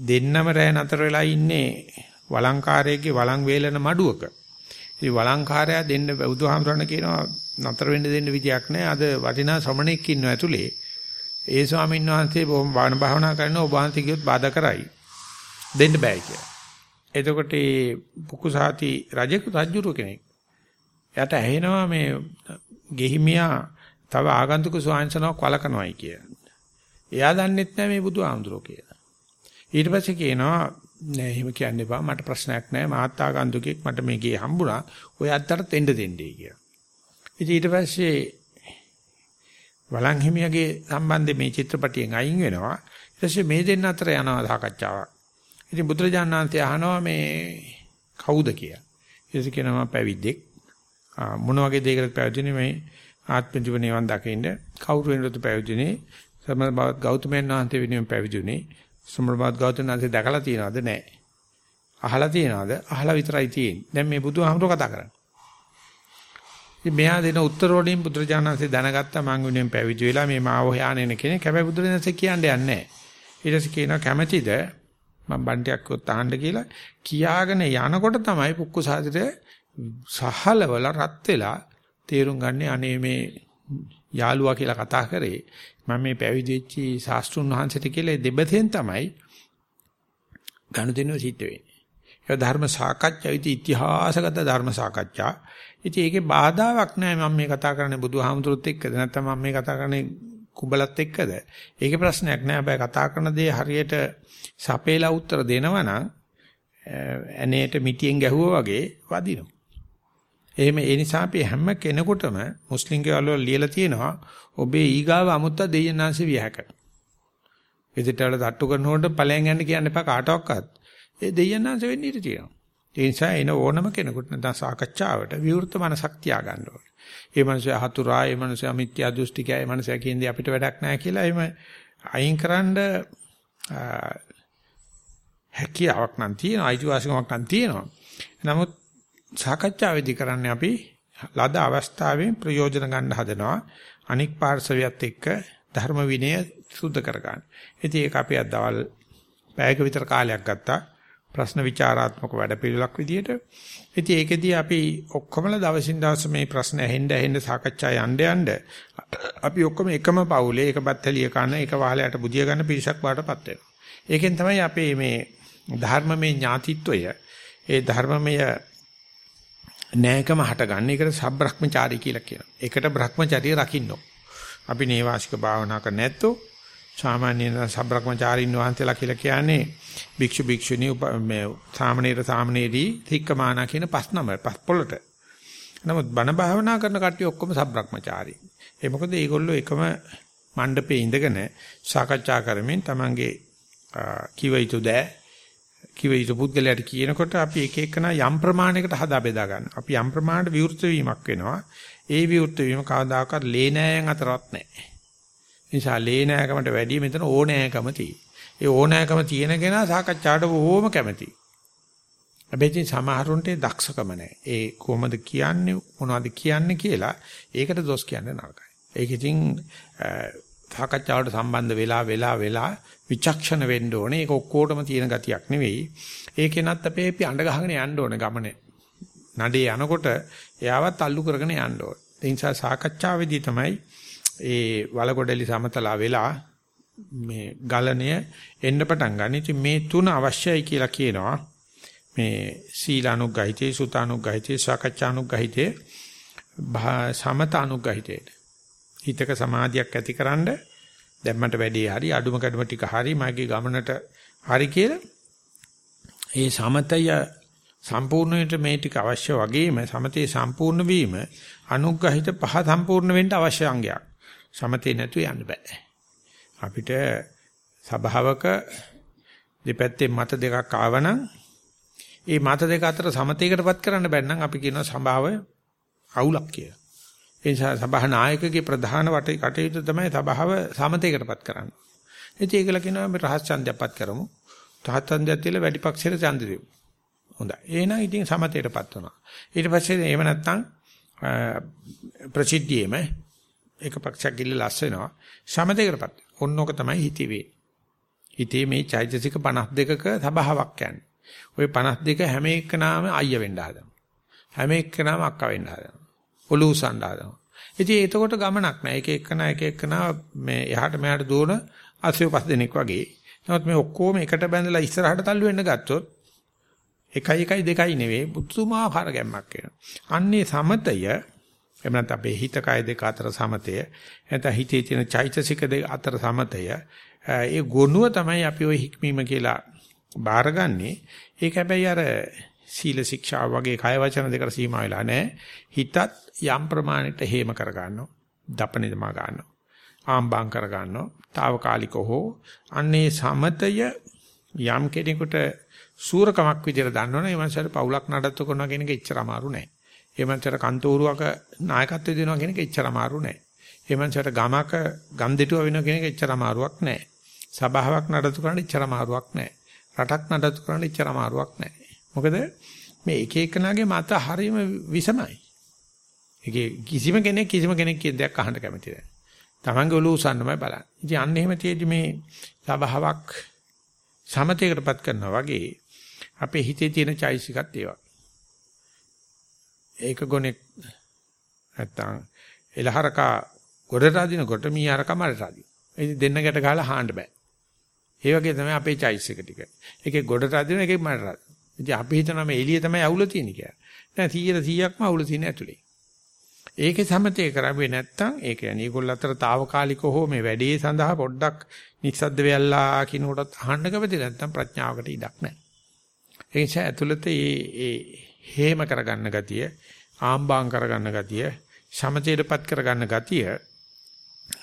දෙන්නම රැ නතර වෙලා ඉන්නේ වළංකාරයේගේ වළං වේලන මඩුවක. ඉතින් වළංකාරයා දෙන්න බුදුහාමරණ කියනවා නතර වෙන්න දෙන්න විදියක් නැහැ. අද වටිනා ශ්‍රමණෙක් ඉන්නවා ඇතුලේ. ඒ ස්වාමීන් වහන්සේ බොහොම බාන භාවනා කරන ඔබ වහන්සේ කියොත් බාධා කරයි. දෙන්න බෑ කියලා. එතකොට මේ පුකුසාති රජ රජුරු කෙනෙක්. එයාට ඇහෙනවා මේ ගෙහිමියා තව ආගන්තුක ස්වාමීන්සනක් වළකනවායි කියලා. එයා දන්නෙත් නැහැ මේ බුදුහාමුදුරෝ කියලා. ඊට පස්සේ කියනවා නෑ එහෙම කියන්න එපා මට ප්‍රශ්නයක් නෑ මාත්තා ගන්දුකෙක් මට මේ ගේ හම්බුණා ඔය අද්දට එන්න දෙන්නේ කියලා. ඉතින් ඊට පස්සේ වලං හිමියගේ සම්බන්ධයෙන් මේ චිත්‍රපටියෙන් අයින් වෙනවා. ඊට පස්සේ මේ දෙන්න අතර යනවා සාකච්ඡාවක්. ඉතින් බුදුරජාණන් වහන්සේ අහනවා මේ කවුද කියලා. ඊට කියනවා පැවිද්දෙක්. මොන වගේ දෙයකට පැවිදිනේ මේ ආත්ම ජීවණේවන් දකින්න කවුරු වෙනවද පැවිදිනේ සමබවත් ගෞතමයන් වහන්සේ වෙනුවෙන් පැවිදුනේ සම්බ්‍රමත් ගෞතමයන්සේ දැකලා තියනවද නැහැ. අහලා තියනවද? අහලා විතරයි තියෙන්නේ. දැන් මේ බුදුහාමුදුරුවෝ කතා කරන්නේ. ඉතින් මෙහා දෙන උත්තර වලින් බුදුරජාණන්සේ දැනගත්තා මං වෙනුවෙන් පැවිදි වෙලා මේ මාව හොයාගෙන කෙනෙක්. හැබැයි බුදුරජාණන්සේ කියන්නේ නැහැ. ඊට පස්සේ කියනවා කැමැතිද මම බණ්ඩයක් උත් අහන්න කියලා කියාගෙන යනකොට තමයි පුක්කු සාදිතේ සහලවල රත් වෙලා තේරුම් ගන්නේ අනේ මේ යාළුවා කියලා කතා කරේ මම මේ පැවිදි වෙච්ච ශාස්ත්‍රුන් වහන්සේට කියලා දෙබතෙන් තමයි ගනුදෙනුව සිද්ධ වෙන්නේ. ඒ ධර්ම සාකච්ඡා ඉති ඉතිහාසගත ධර්ම සාකච්ඡා. ඉතින් ඒකේ බාධාවක් නැහැ මම මේ කතා කරන්නේ බුදුහාමුදුරුත් එක්කද නැත්නම් මම මේ කතා කරන්නේ කුඹලත් එක්කද? ඒකේ ප්‍රශ්නයක් නැහැ. හැබැයි කතා කරන දේ හරියට සපේලා උත්තර දෙනවා නම් ඇනේට මිටියෙන් ගැහුවා වගේ වදිනවා. එහෙම ඒ නිසා අපි හැම කෙනෙකුටම මුස්ලිම් ගෙවල් වල ලියලා තියෙනවා ඔබේ ඊගාව අමුත්ත දෙයයන්ාංශ විය හැක. එදිට වල තට්ටු කරනකොට ඵලයන් යන්න කියන්න එපා කාටවත්. ඒ දෙයයන්ාංශ වෙන්න ඉඩ තියෙනවා. ඒ නිසා එන ඕනම කෙනෙකුට නැත්නම් සාකච්ඡාවට විවෘත මනසක් තියාගන්න ඕනේ. ඒ මනුස්සයා හතුරා, ඒ මනුස්සයා මිත්‍යා දෘෂ්ටිකයා, ඒ මනුස්සයා කියන්නේ අපිට වැඩක් නැහැ කියලා එහෙම අයින් කරන්න හැකියාවක් නම් තියෙනවා, අයිතිවාසිකමක් නම් තියෙනවා. නමුත් සාකච්ඡාවේදී කරන්නේ අපි ලද අවස්ථාවෙන් ප්‍රයෝජන ගන්න හදනවා අනික් පාර්ශවයත් එක්ක ධර්ම විනය සුද්ධ කරගන්න. ඉතින් ඒක අපි අදවල් පැයක විතර කාලයක් ගත්තා. ප්‍රශ්න විචාරාත්මක වැඩපිළිවෙලක් විදියට. ඉතින් ඒකෙදී අපි ඔක්කොමලා දවසින් දවස මේ ප්‍රශ්න ඇහෙන්න ඇහෙන්න සාකච්ඡා යන්න යන්න අපි ඔක්කොම එකම පවුලේ එක බත්තලිය කන එක වහලයට බුදිය ගන්න පිරිසක් වාටපත් වෙනවා. ඒකෙන් තමයි අපේ මේ ධර්මමය ඥාතිත්වය ඒ ධර්මමය නෑකම හටගන්නේ. ඒකට සබ්‍රහ්මචාරී කියලා කියනවා. ඒකට බ්‍රහ්මචාරිය රකින්නෝ. අපි නේවාසික භාවනා කර නැත්තෝ සාමාන්‍ය සබ්‍රහ්මචාරින් වහන්සේලා කියලා කියන්නේ භික්ෂු භික්ෂුණී මේ සාමණේර සාමණේරී තික්කමානා කියන පස් නම පස් පොළට. නමුත් බණ භාවනා කරන කට්ටිය ඔක්කොම සබ්‍රහ්මචාරී. ඒ මොකද මේගොල්ලෝ එකම මණ්ඩපේ ඉඳගෙන සාකච්ඡා කරමින් තමන්ගේ කිව යුතු දෑ කිව යුතු පුද්ගලයාට කියනකොට අපි එක එකන යම් ප්‍රමාණයකට හදා බෙදා ගන්න. අපි යම් ප්‍රමාණයට විවෘත වීමක් වෙනවා. ඒ විවෘත වීම කවදාකවත් ලේනෑයන් අතරවත් නැහැ. නිසා ලේනෑකමට වැඩිය මෙතන ඕනෑකම තියෙනවා. ඒ ඕනෑකම තියෙන කෙනා සාකච්ඡාට බොහොම කැමතියි. හැබැයි සමහරුන්ට දක්ෂකම නැහැ. ඒ කොහොමද කියන්නේ මොනවද කියන්නේ කියලා ඒකට දොස් කියන්න නරකයි. ඒක ඉතින් සාකච්ඡාවට සම්බන්ධ වෙලා වෙලා වෙලා විචක්ෂණ වෙන්න ඕනේ. ඒක ඔක්කොටම තියෙන ගතියක් නෙවෙයි. ඒකෙනත් අපේ අපි අඬ ගහගෙන යන්න ඕනේ ගමනේ. නඩේ යනකොට එයාවත් අල්ලු කරගෙන යන්න ඕනේ. ඒ නිසා සාකච්ඡාවේදී තමයි ඒ වලගොඩලි සමතලා වෙලා මේ ගලණය එන්න පටන් ගන්න. ඉතින් මේ තුන අවශ්‍යයි කියලා කියනවා. මේ සීලානුග්ගහිතේ සුතානුග්ගහිතේ සාකච්ඡානුග්ගහිතේ සමතානුග්ගහිතේ හිතක සමාධියක් ඇතිකරනද දැම්මට වැඩේ හරි අඩුම කැඩුම ටික හරි මගේ ගමනට හරි කියලා ඒ සමතය සම්පූර්ණයට මේ ටික අවශ්‍ය වගේම සමතේ සම්පූර්ණ වීම අනුග්‍රහිත පහ සම්පූර්ණ වෙන්න අවශ්‍ය අංගයක්. සමතේ නැතුව යන්න බෑ. අපිට සබාවක දෙපැත්තේ මත දෙකක් ආවනම් ඒ මත දෙක අතර සමතේකටපත් කරන්න බැන්නම් අපි කියනවා සබාව අවුලක් කියලා. ඒ නිසා සභා නායකගේ ප්‍රධාන වට කටයුතු තමයි සභාව සමතේකටපත් කරන්න. ඉතින් ඒකල කියනවා අපි රහස් ඡන්දයක්පත් කරමු. රහස් ඡන්දයක් තියලා වැඩි පක්ෂයට ඡන්ද දෙමු. හොඳයි. එහෙනම් ඉතින් සමතේටපත් වෙනවා. ඊට පස්සේ එහෙම නැත්නම් ප්‍රසිද්ධියේම එක පක්ෂයක් ගිල්ල ලස් වෙනවා. සමතේකටපත්. ඔන්නෝක තමයි හිතේ හිතේ මේ චෛතසික 52ක සබාවක් කියන්නේ. ওই 52 හැම එකනාම අයිය වෙන්න හදනවා. හැම එකනාම අක්කා වෙන්න හදනවා. ඔලුව උසන්න හදනවා. ඉතින් එතකොට ගමනක් නෑ. එක එකනා එක එකනා මේ එහාට මෙහාට දුවන අසිය පස් දෙනෙක් වගේ. නමුත් මේ ඔක්කොම එකට බැඳලා ඉස්සරහට තල්ලු වෙන්න ගත්තොත් එකයි එකයි දෙකයි නෙවෙයි පුදුමාකාර ගැම්මක් වෙනවා. අන්නේ සමතය එහෙම නැත්නම් අපේ හිත කය දෙක අතර සමතය නැත්නම් හිතේ තියෙන චෛතසික දෙක අතර සමතය ඒ ගොනුව තමයි අපි ওই හික්මීම කියලා බාරගන්නේ. ඒක හැබැයි අර සීල ශික්ෂා වගේ කය වචන දෙකට සීමා වෙලා නැහැ. හිතත් යම් ප්‍රමාණයට හේම කර ගන්නවා. දපනේ දමා ගන්නවා. ආම්බම් කර ගන්නවා. తాවකාලිකව හෝ අන්නේ සමතය යම් කෙනෙකුට සූරකමක් විදිහට දන්නවනේ ඒ මනසට පවුලක් නඩත්තු කරනවා කියන එක එච්චර අමාරු නෑ. ඒ මනසට කන්තෝරුවක නායකත්වය දෙනවා කියන එක එච්චර අමාරු නෑ. ඒ මනසට ගමක ගම් දෙටුව වෙනවා කියන එක එච්චර අමාරුවක් නෑ. සභාවක් නඩත්තු කරන්න එච්චර අමාරුවක් නෑ. රටක් නඩත්තු කරන්න එච්චර අමාරුවක් නෑ. මොකද මේ එක එකනාගේ මත හරීම විසමයි. ඒකේ කිසිම කෙනෙක් කිසිම කෙනෙක් කියන දෙයක් අහන්න කැමති නැහැ. Tamange ඔලුව උසන්නමයි බලන්නේ. ඉතින් අන්න එහෙම තියෙදි මේ සබාවක් සමතේකටපත් කරනවා වගේ අපේ හිතේ තියෙන චෛසිකත් ඒවා. ඒක ගොනේ නැත්තම් එලහරකා ගොඩට අදිනකොට මීහරකා මඩට අදින. ඉතින් දෙන්න ගැට ගහලා හාන්න බෑ. ඒ වගේ තමයි අපේ චෛසික ටික. ඒකේ ගොඩට අදින එකේ මඩට අදින. ඉතින් අපි හිතනවා මේ එළිය තමයි අවුල තියෙන්නේ කියලා. දැන් 100 100ක්ම අවුල තියෙන ඇතුලේ. ඒකේ සමතේ කරන්නේ නැත්තම් ඒ කියන්නේ ඒගොල්ල අතර తాවකාලික හෝ මේ වැඩේ සඳහා පොඩ්ඩක් නිස්සද්ද වෙයල්ලා කිනකොටත් අහන්න කැමති නැත්තම් ප්‍රඥාවකට ඉඩක් නැහැ. ඒ නිසා ඇතුළත මේ ඒ හේම කරගන්න ගතිය, ආම්බාම් කරගන්න ගතිය, සමතේටපත් කරගන්න ගතිය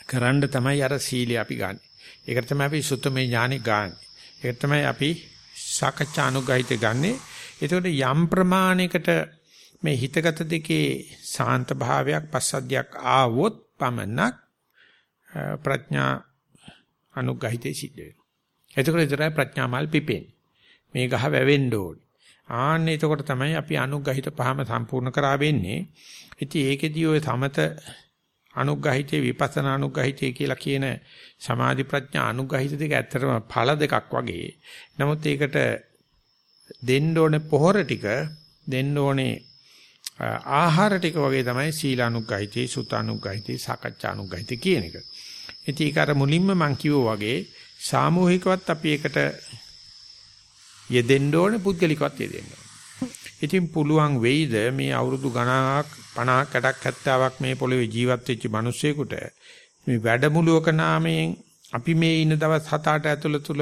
කරන්න තමයි අර සීලිය අපි ගන්න. ඒකට තමයි අපි සුත්තමේ ඥානෙ ගන්න. ඒක තමයි අපි සාකච්ඡා අනුගහිත ගන්නෙ. එතකොට යම් ප්‍රමාණයකට මේ හිතගත දෙකේ සාන්ත භාවයක් පස්සද්ධියක් ආවොත් පමණක් ප්‍රඥා අනුගහිතේ සිද්ධ වෙනවා. එතකොට ඉතරයි ප්‍රඥාමල් පිපෙන්නේ. මේ ගහ වැවෙන්න ඕනේ. ආන්න එතකොට තමයි අපි අනුගහිත පහම සම්පූර්ණ කරා වෙන්නේ. ඉතින් ඒකෙදී ඔය සමත අනුගහිතේ විපස්සනා අනුගහිතේ කියලා කියන සමාධි ප්‍රඥා අනුගහිත දෙක ඇත්තටම ඵල දෙකක් වගේ. නමුත් ඒකට දෙන්න ඕනේ පොහොර ටික දෙන්න ඕනේ ආහාර ටික වගේ තමයි සීලානුග්ගහිතේ සුතානුග්ගහිතේ සාකච්ඡානුග්ගහිතේ කියන එක. ඉතින් ඒක අර මුලින්ම මම කිව්වා වගේ සාමූහිකවත් අපි එකට යෙදෙන්න ඕනේ පුද්ගලිකවත් යෙදෙන්න ඕනේ. ඉතින් පුළුවන් වෙයිද මේ අවුරුදු ගණනක් 50ක් 60ක් 70ක් මේ පොළවේ ජීවත් වෙච්ච මිනිස්සෙකුට මේ වැඩමුළුවක නාමයෙන් අපි මේ ඉන්න දවස් 7-8 ඇතුළත තුල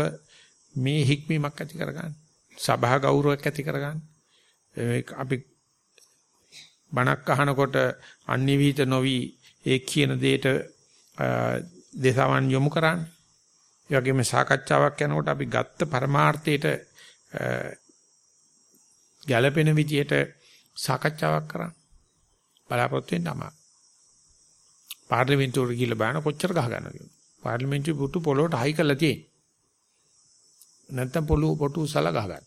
මේ හික්මීමක් ඇති කරගන්න. සභා ගෞරවයක් ඇති කරගන්න. අපි බණක් අහනකොට අනිවිත නොවි ඒ කියන දෙයට දේශාවන් යොමු කරන්නේ. ඒ වගේම සාකච්ඡාවක් යනකොට අපි ගත්ත පරමාර්ථයට ගැළපෙන විදියට සාකච්ඡාවක් කරන්න. බලාපොරොත්තු වෙන්න අමාරුයි. පාර්ලිමේන්තුවට ගිහිල්ලා බලන කොච්චර ගහ ගන්නවද? පාර්ලිමේන්තුවේ පුටු පොළොවට හයි කරලා තියෙන්නේ. නැත්තම් පොළොව පොටු උසලා ගහ ගන්න.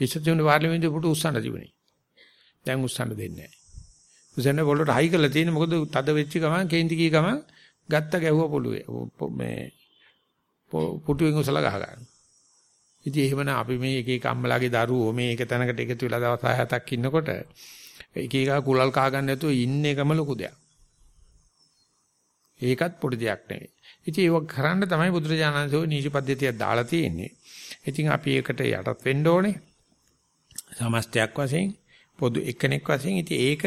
ඉස්සෙල්ලා පාර්ලිමේන්තුවේ පුටු උස්සන්න තිබුණේ. දැන් උස්සන්න දෙන්නේ නැහැ. උස්සන්න පොළොවට හයි කරලා තියෙන්නේ මොකද තද වෙච්ච ගමන් කේන්ති කී ගමන් ගත්ත ගැහුව පොළුවේ මේ පුටුවෙන් උසලා ගහ ගන්න. ඉතින් එහෙමනම් අපි මේ එක එක අම්මලාගේ දරුවෝ මේ එක තැනකට එකතු වෙලා දවස් 6-7ක් ඉන්නකොට එක එක කුලල් කහ ගන්න නැතුව ඉන්න එකම ලොකු දෙයක්. ඒකත් පොඩි දෙයක් නෙවෙයි. ඉතින් ඒක කරන්න තමයි බුදුරජාණන්සේ නීති පද්ධතියක් දාලා තියෙන්නේ. ඉතින් අපි ඒකට යටත් වෙන්න ඕනේ. සමස්තයක් වශයෙන් පොදු එක්කෙනෙක් වශයෙන් ඉතින් ඒක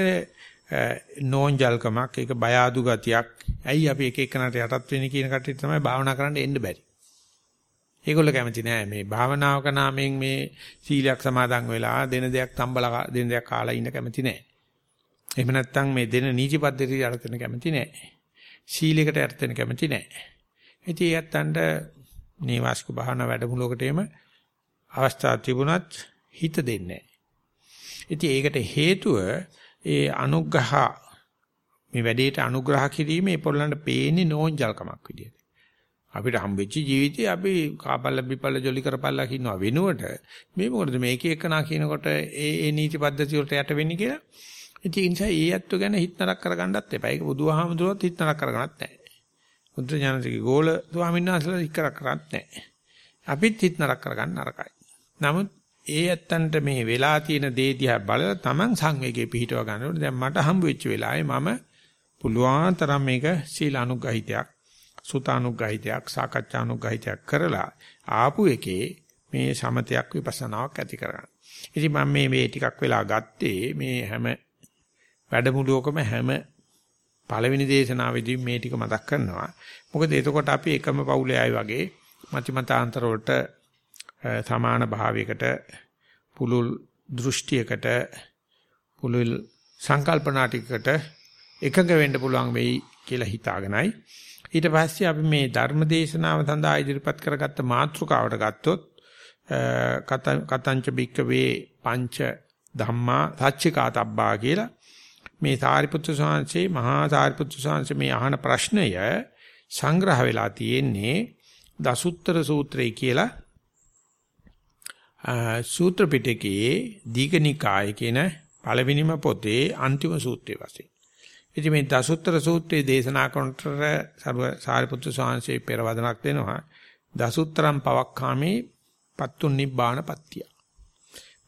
නෝන්ජල්කමක් ඒක බය අඩු ගතියක්. ඇයි අපි එක එකනට යටත් වෙන්නේ කියන කට්ටිය තමයි භාවනා කරන්න එන්න බැරි. ඒගොල්ලෝ කැමති නෑ මේ භාවනාවක නාමයෙන් මේ සීලයක් සමාදන් වෙලා දෙන දෙයක් තම්බලා දෙන දෙයක් කාලා ඉන්න කැමති නෑ. එහෙම නැත්නම් මේ දෙන නීති පද්ධතිය යටත් වෙන්න කැමති නෑ. සීලයකට යටත් වෙන්න කැමති නෑ. ඉතින් ඒත්තන්ට නේවාසික භාවනා වැඩමුළුවකට එම අවස්ථාවක් තිබුණත් හිත දෙන්නේ ඉතින් ඒකට හේතුව ඒ අනුග්‍රහ මේ වැඩේට අනුග්‍රහ කිරීම ඒ පොල්ලන්ට පේන්නේ නෝන්ජල්කමක් විදියට. අපිට හම්බෙච්ච ජීවිතේ අපි කාපල්ල බිපල්ල ජොලි කරපල්ලා කියනවා වෙනුවට මේ මොකටද මේක එකනා කියනකොට ඒ ඒ නීති පද්ධතිය වලට යට වෙන්නේ කියලා. ඉතින් ඒ නිසා ඒ ඇත්ත ගැන හිත නරක කරගන්නත් එපා. ඒක බුදුහාමුදුරුවෝත් හිත නරක කරගන්නත් නැහැ. බුද්ධ ඥානසිකේ ගෝල ස්වාමීන් වහන්සේලා හිත නරක කරගන්නත් නැහැ. අපිත් හිත නරක කරගන්න නරකයි. නමුත් ඒ ඇත්තන්ට මේ වෙලා තියෙන දේ දිහා බලලා Taman සංවේගයේ පිහිටව ගන්නකොට දැන් මට හම්බ වෙච්ච වෙලාවේ මම පුළුවන් තරම් මේක සීලානුගහිතයක් සුතානුගහිතයක් සාකච්ඡානුගහිතයක් කරලා ආපු එකේ මේ සමතයක් විපස්සනාවක් ඇති කරගන්න. ඉතින් මම මේ මේ ටිකක් වෙලා ගත්තේ මේ හැම වැඩමුළුවකම හැම පළවෙනි දේශනාවේදී මේ ටික මතක් කරනවා. මොකද එතකොට අපි එකම පවුලේ අය වගේ මතිමතාන්තර වලට සමාන භාවයකට පුලුල් දෘෂ්ටියකට පුලුල් සංකල්පනා ටිකකට එකඟ වෙන්න පුළුවන් වෙයි කියලා හිතාගෙනයි ඊට පස්සේ අපි මේ ධර්ම දේශනාව සඳහා ඉදිරිපත් කරගත්ත මාතෘකාවට ගත්තොත් කතංච බික්කවේ පංච ධම්මා සච්චිකාතබ්බා කියලා මේ සාරිපුත්‍ර ස්වාමීන් මහා සාරිපුත්‍ර ස්වාමීන් මේ අහන ප්‍රශ්නය සංග්‍රහ වෙලා තියෙන්නේ දසුත්තර සූත්‍රය කියලා. සූත්‍ර පිටකයේ දීඝනිකාය කියන පළවෙනිම පොතේ අන්තිම සූත්‍රය වශයෙන්. ඉතින් මේ දසුත්තර සූත්‍රයේ දේශනා කරනට සර්ව සාරිපුත්‍ර ස්වාමීන් පෙරවදනක් දෙනවා. දසුත්තරම් පවක්ඛාමේ පත්තුන් නිබ්බාන පත්තිය.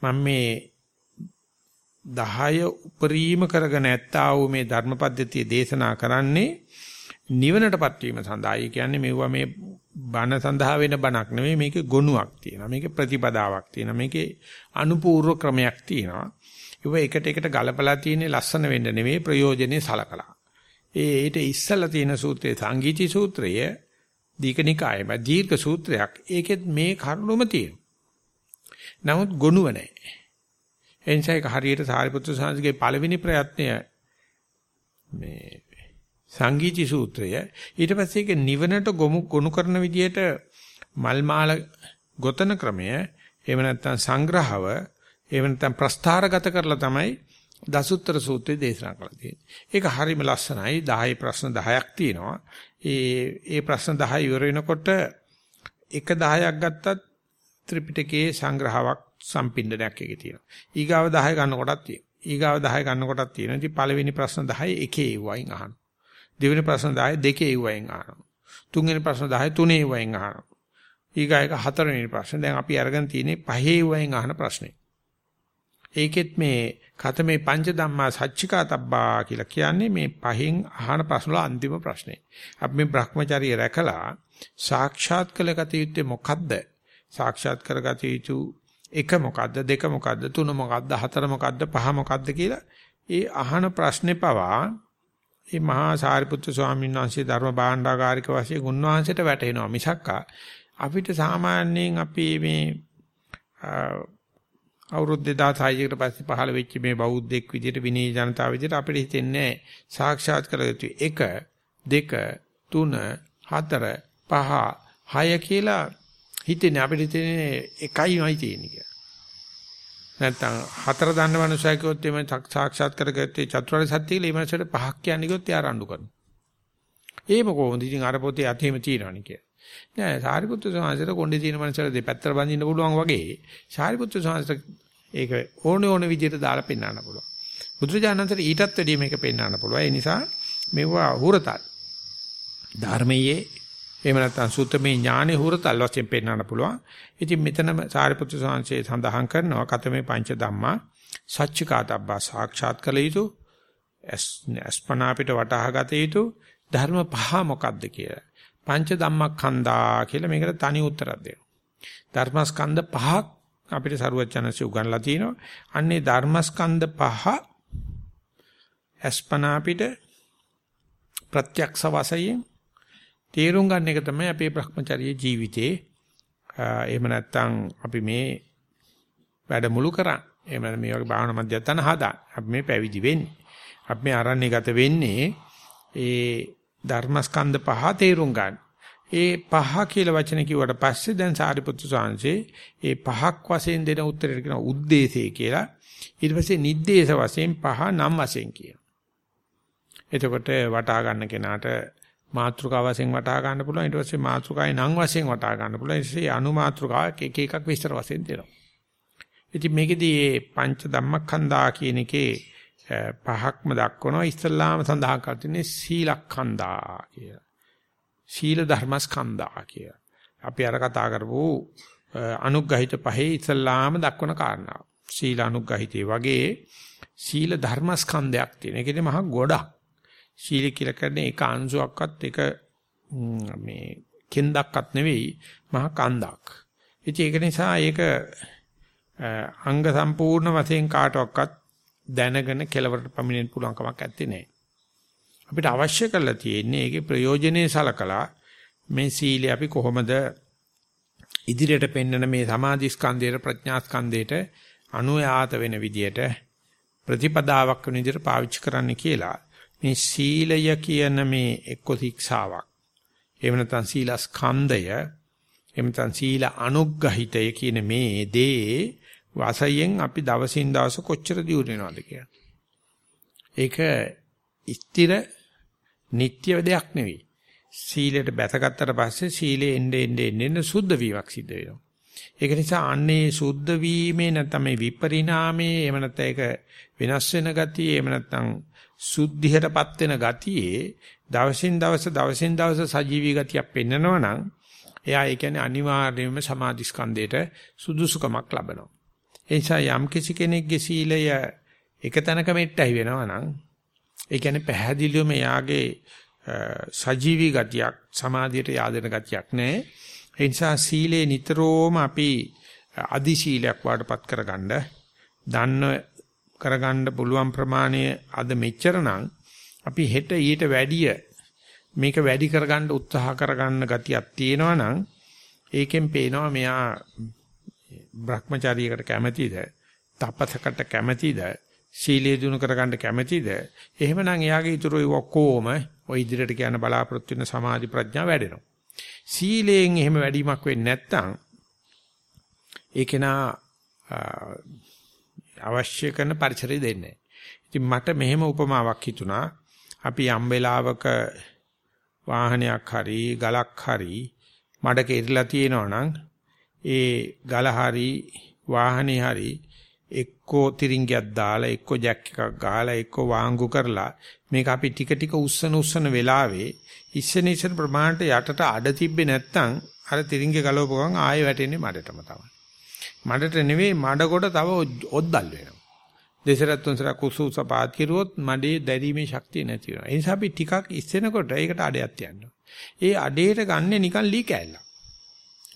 මම මේ 10 උපරිම කරගෙන ඇත්තා වූ මේ ධර්මපද්ධතිය දේශනා කරන්නේ නිවනටපත් වීම සඳහා. ඒ කියන්නේ මෙවුවා මේ බණ සඳහා වෙන බණක් නෙමෙයි මේකේ ගොනුවක් තියෙනවා. මේකේ ප්‍රතිපදාවක් තියෙනවා. මේකේ අනුපූර්ව ක්‍රමයක් තියෙනවා. ඒව එකට එකට ගලපලා තියෙන්නේ ලස්සන වෙන්න නෙමෙයි ප්‍රයෝජනේ සලකලා. ඒ ඊට ඉස්සලා තියෙන සූත්‍රයේ සංගීති සූත්‍රය දීකනිකායම දීර්ඝ සූත්‍රයක්. ඒකෙත් මේ කරුණුම තියෙනවා. නමුත් ගොනුව නැහැ. එනිසා ඒක හරියට සාරිපුත්‍ර සාංශගේ පළවෙනි ප්‍රයත්නය මේ සංගීති සූත්‍රය ඊට පස්සේ ඒක නිවනට ගොමු ගොනු කරන විදිහට මල් මාල ගොතන ක්‍රමය එහෙම නැත්නම් සංග්‍රහව එහෙම නැත්නම් ප්‍රස්ථාරගත කරලා තමයි දසුත්තර සූත්‍රය දේශනා කරලා තියෙන්නේ. ඒක හරිම ලස්සනයි. 10 ප්‍රශ්න 10ක් තියෙනවා. ඒ ඒ ප්‍රශ්න 10 ඉවර වෙනකොට එක 10ක් ගත්තත් ත්‍රිපිටකයේ සංග්‍රහයක් සම්පින්ඩනයක් එකේ තියෙනවා. ඊගාව 10 ගන්න කොටක් තියෙනවා. ඊගාව 10 ගන්න කොටක් තියෙනවා. ඉතින් පළවෙනි ප්‍රශ්න 10 එකේ වයින් අහනවා. දෙවෙනි ප්‍රශ්න 10 දෙකේ වයින් අහනවා. තුන්වෙනි ප්‍රශ්න 10 තුනේ වයින් අහනවා. ඊගායක හතරවෙනි ප්‍රශ්නේ. දැන් අපි අරගෙන තියෙන්නේ පහේ වයින් අහන ප්‍රශ්නේ. ඒකෙත් මේ කතමේ පංච ධම්මා සච්චිකාතබ්බා කියලා කියන්නේ මේ පහෙන් අහන ප්‍රශ්න වල අන්තිම ප්‍රශ්නේ. අපි මේ Brahmacharya රැකලා සාක්ෂාත් කළ ගත යුත්තේ මොකද්ද? සාක්ෂාත් කරගත යුතු එක මොකද්ද? දෙක මොකද්ද? තුන මොකද්ද? හතර මොකද්ද? පහ මොකද්ද කියලා ඒ අහන ප්‍රශ්නේ පවා මේ මහා සාරිපුත්‍ර ස්වාමීන් වහන්සේ ධර්ම භාණ්ඩාගාරික වශයෙන් උන්වහන්සේට වැටෙනවා මිසක්කා. අපිට සාමාන්‍යයෙන් අපි මේ අවුරුදු 2600කට පස්සේ පහළ වෙච්ච මේ බෞද්ධෙක් විදිහට විනී ජනතාව විදිහට අපිට හිතෙන්නේ සාක්ෂාත් කරගත්තු 1 2 3 4 5 6 කියලා හිතෙන්නේ අපිට හිතෙන්නේ එකයිමයි තියෙන්නේ කියලා. නැත්තම් හතර දන්න මනුස්සයෙක් කිව්වොත් එimhe සාක්ෂාත් කරගත්තේ චතුරාර්ය සත්‍ය කියලා ඒ මනුස්සයට පහක් කියන්නේ කිව්වොත් එයා රණ්ඩු කරනවා. ඒම කොහොමද ඉතින් අර පොතේ අතේම තියෙනවනේ කියලා. නෑ සාරිපුත්‍ර සාංශයට කොණ්ඩේ තියෙන මනුස්සයට දෙපැත්තට බඳින්න පුළුවන් වගේ සාරිපුත්‍ර සාංශයට ඒක ඕනේ ඕනේ විදිහට දාලා පෙන්වන්න පුළුවන්. බුදුරජාණන්සට ඊටත් වැඩිය මේක පෙන්වන්න පුළුවන්. ඒ නිසා මෙවුවා හුරතල්. ධර්මයේ එහෙම නැත්නම් සුත්තමේ ඥානෙ හුරතල් වශයෙන් පෙන්වන්න පුළුවන්. ඉතින් මෙතනම සාරිපුත්‍ර සාංශේ සඳහන් කරනවා කතමේ පංච ධම්මා සච්චිකාතබ්බා සාක්ෂාත් කළ යුතු අස්පනා අපිට වටහා ගත යුතු ධර්ම පහ මොකක්ද කියලා. පංච ධම්මඛන්දා කියලා මේකට තනි උත්තරයක් දෙනවා. ධර්මස්කන්ධ පහක් අපිට සරුවචනසේ උගන්ලා තිනවා. අන්නේ ධර්මස්කන්ධ පහ අස්පනා අපිට ප්‍රත්‍යක්ෂ වශයෙන් තේරුම් ගන්න එක තමයි අපේ Brahmacharya ජීවිතේ එහෙම නැත්නම් අපි මේ වැඩමුළු කරා. එහෙම නැත්නම් මේ වගේ භාවනා මධ්‍යස්ථාන හදා. අපි මේ පැවිදි වෙන්නේ. අපි මේ ආරණ්‍ය ගත වෙන්නේ ඒ ධර්මස්කන්ධ පහ තේරුම් ගන්න. ඒ පහ කියලා වචන කිව්වට පස්සේ දැන් සාරිපුත්තු සාංශේ ඒ පහක් වශයෙන් දෙන උත්තරයට කියන උද්දේශය කියලා. ඊට පස්සේ නිද්දේශ වශයෙන් පහ නම් වශයෙන් කියන. එතකොට වටා ගන්න කෙනාට මාත්‍රිකා වශයෙන් වටා ගන්න පුළුවන් ඊට පස්සේ මාත්‍රිකාවේ නම් වශයෙන් වටා ගන්න පුළුවන් ඊට පස්සේ අනුමාත්‍රිකාවක් එක එකක් විස්තර වශයෙන් දෙනවා. ඉතින් මේකෙදී මේ පංච ධම්මඛන්දා කියන එකේ පහක්ම දක්වනවා ඉස්ලාම සඳහන් කරන්නේ සීලඛන්දා කියලා. සීල ධර්මස්කන්ධා කියලා. අපි අර කතා කරපු අනුග්‍රහිත පහේ ඉස්ලාම දක්වන කාරණා. සීල අනුග්‍රහිතේ වගේ සීල ධර්මස්කන්ධයක් තියෙන. ඒකෙදි මහා ගොඩක්. සීල කියලා කියන්නේ එක අංශුවක්වත් එක මේ කෙන්දක්වත් නෙවෙයි මහා කන්දක්. ඉතින් ඒක නිසා ඒක අංග සම්පූර්ණ වශයෙන් කාටවත් දැනගෙන කෙලවරට පමිනෙන්න පුළුවන් කමක් නැත්තේ නෑ. අපිට අවශ්‍ය කරලා තියෙන්නේ ඒකේ ප්‍රයෝජනේ සලකලා මේ සීලය අපි කොහොමද ඉදිරියට පෙන්වන මේ සමාධි ස්කන්ධයට ප්‍රඥා ස්කන්ධයට අනුයාත වෙන විදියට ප්‍රතිපදාවක් වෙන විදියට පාවිච්චි කරන්න කියලා මේ සීලය කියන මේ එක්ක ශික්ෂාවක් එහෙම නැත්නම් සීලස්කන්ධය එහෙම නැත්නම් සීල අනුග්‍රහිතය කියන මේ දේ වාසයෙන් අපි දවසින් දවස කොච්චර දියුණු වෙනවද කියලා. ඒක ස්ථිර නිට්ටය දෙයක් නෙවෙයි. සීලයට බැසගත්තට පස්සේ සීලේ එnde ende ende සුද්ධ වීමක් සිද්ධ වෙනවා. ඒක නිසා අන්නේ සුද්ධ වීමේ නැත්නම් මේ විපරිණාමයේ එහෙම නැත්නම් ඒක වෙනස් වෙන ගතිය එහෙම නැත්නම් සුද්ධියටපත් වෙන ගතියේ දවසින් දවස දවසින් දවස සජීවී ගතියක් පෙන්නනවා නම් එයා ඒ කියන්නේ අනිවාර්යයෙන්ම සමාධි ස්කන්ධයට සුදුසුකමක් ලබනවා. ඒ නිසා යම් කිසි කෙනෙක්ගේ සීලය එක තැනක මෙට්ටයි වෙනවා නම් ඒ කියන්නේ පැහැදිලිවම එයාගේ සජීවී ගතියක් සමාධියට yaadena ගතියක් නැහැ. ඒ නිසා සීලේ නිතරම අපි අදි සීලයක් වාටපත් කරගන්න දන්න කරගන්න පුළුවන් ප්‍රමාණය අද මෙච්චර නම් අපි හෙට ඊට වැඩිය මේක වැඩි කරගන්න උත්සාහ කරගන්න ගතියක් තියෙනවා නම් ඒකෙන් පේනවා මෙයා Brahmachariයකට කැමැතිද තපසකට කැමැතිද ශීලයේ දිනු කරගන්න කැමැතිද? එහෙමනම් එයාගේ ඊටු ඒ ඔක්කොම ওই ඉදිරියට කියන බලාපොරොත්තු වෙන සමාධි ප්‍රඥා වැඩෙනවා. සීලයෙන් එහෙම වැඩිමක් වෙන්නේ නැත්නම් ඒකේනා අවශ්‍ය කරන පරිසරය දෙන්නේ. ඉතින් මට මෙහෙම උපමාවක් හිතුණා. අපි යම් වෙලාවක වාහනයක් හරි ගලක් හරි මඩක ඉරලා තියෙනවා නම් ඒ ගල හරි වාහනේ හරි එක්කෝ තිරින්ගයක් දාලා එක්කෝ ජැක් එකක් ගහලා එක්කෝ වාංගු කරලා මේක අපි ටික ටික උස්සන උස්සන වෙලාවේ ඉස්සන ඉස්සන ප්‍රමාණයට යටට අඩ තිබ්බේ නැත්තම් අර තිරින්ගේ ගලවපු ගමන් ආයෙ වැටෙන්නේ මඩටම තමයි. මඩට නෙවෙයි මඩ කොට තව ඔද්දල් වෙනවා. දෙසරත් තුන්සරක් කුසුස පාත් කිරුවොත් මඩේ දැරීමේ ශක්තිය නැති වෙනවා. ඒ නිසා අපි ටිකක් ඉස්සෙනකොට ඒකට අඩයක් තියන්න. ඒ අඩේට ගන්නෙ නිකන් ලී කෑල්ලක්.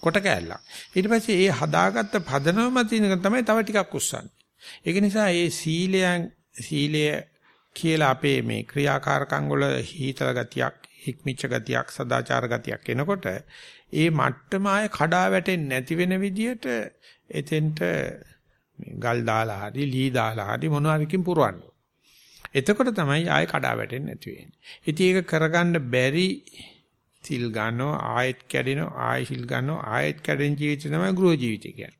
කොට කෑල්ලක්. ඊට පස්සේ ඒ හදාගත්ත පදනම තියෙනක තමයි තව ටිකක් උස්සන්නේ. ඒක නිසා මේ සීලයන් සීලය කියලා අපේ මේ ක්‍රියාකාරකම් වල හීතල ගතියක්, හික්මිච්ච ගතියක්, සදාචාර ගතියක් එනකොට ඒ මට්ටම ආයේ කඩා වැටෙන්නේ නැති වෙන විදියට එතෙන්ට ගල් දාලා හරි ලී දාලා හරි මොනවාරකින් පුරවන්න. එතකොට තමයි ආයේ කඩා වැටෙන්නේ නැති වෙන්නේ. ඉතින් ඒක කරගන්න බැරි සිල් ගන්නවා ආයෙත් කැඩෙනවා ආයෙ සිල් ගන්නවා ආයෙත් කැඩෙන ජීවිතය තමයි ගෘහ ජීවිතය කියන්නේ.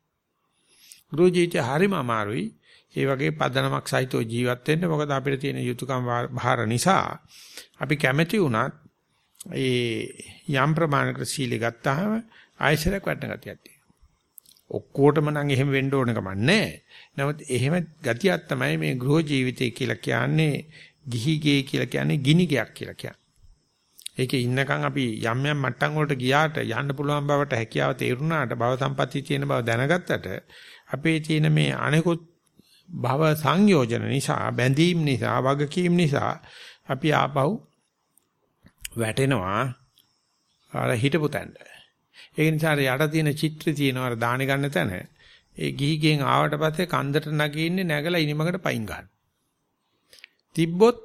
ගෘහ ජීවිතය හරිම අමාරුයි. ඒ වගේ පදනමක් සහිතව ජීවත් වෙන්න මොකද අපිට තියෙන යුතුයකම් භාර නිසා අපි කැමැති වුණත් ඒ යම් ප්‍රමාණයකට සීලෙ ගත්තාම ආයෙසරක් වටන ගතියක් තියෙනවා. ඔක්කොටම නම් එහෙම වෙන්න ඕන කම නැහැ. නමුත් එහෙම ගතියක් තමයි මේ ගෘහ ජීවිතය කියලා කියන්නේ ගිහි ගේ කියලා කියන්නේ ගිනි ගයක් කියලා කියන්නේ. ඒකේ ඉන්නකම් අපි යම් යම් මට්ටම් වලට ගියාට යන්න පුළුවන් බවට හැකියාව තේරුණාට භව සම්පatti තියෙන බව දැනගත්තට අපේ තියෙන මේ අනෙකුත් භව සංයෝජන නිසා බැඳීම් නිසා වගකීම් නිසා අපි ආපහු වැටෙනවා අර හිටපු තැනට. ඒ නිසා අර යට තියෙන චිත්‍රය තියෙනවා අර දාහන ගන්න තැන. ඒ ගිහිගෙන් ආවට පස්සේ කන්දට නගින්නේ නැගලා ඉනිමකට පයින් ගන්න. තිබ්බොත්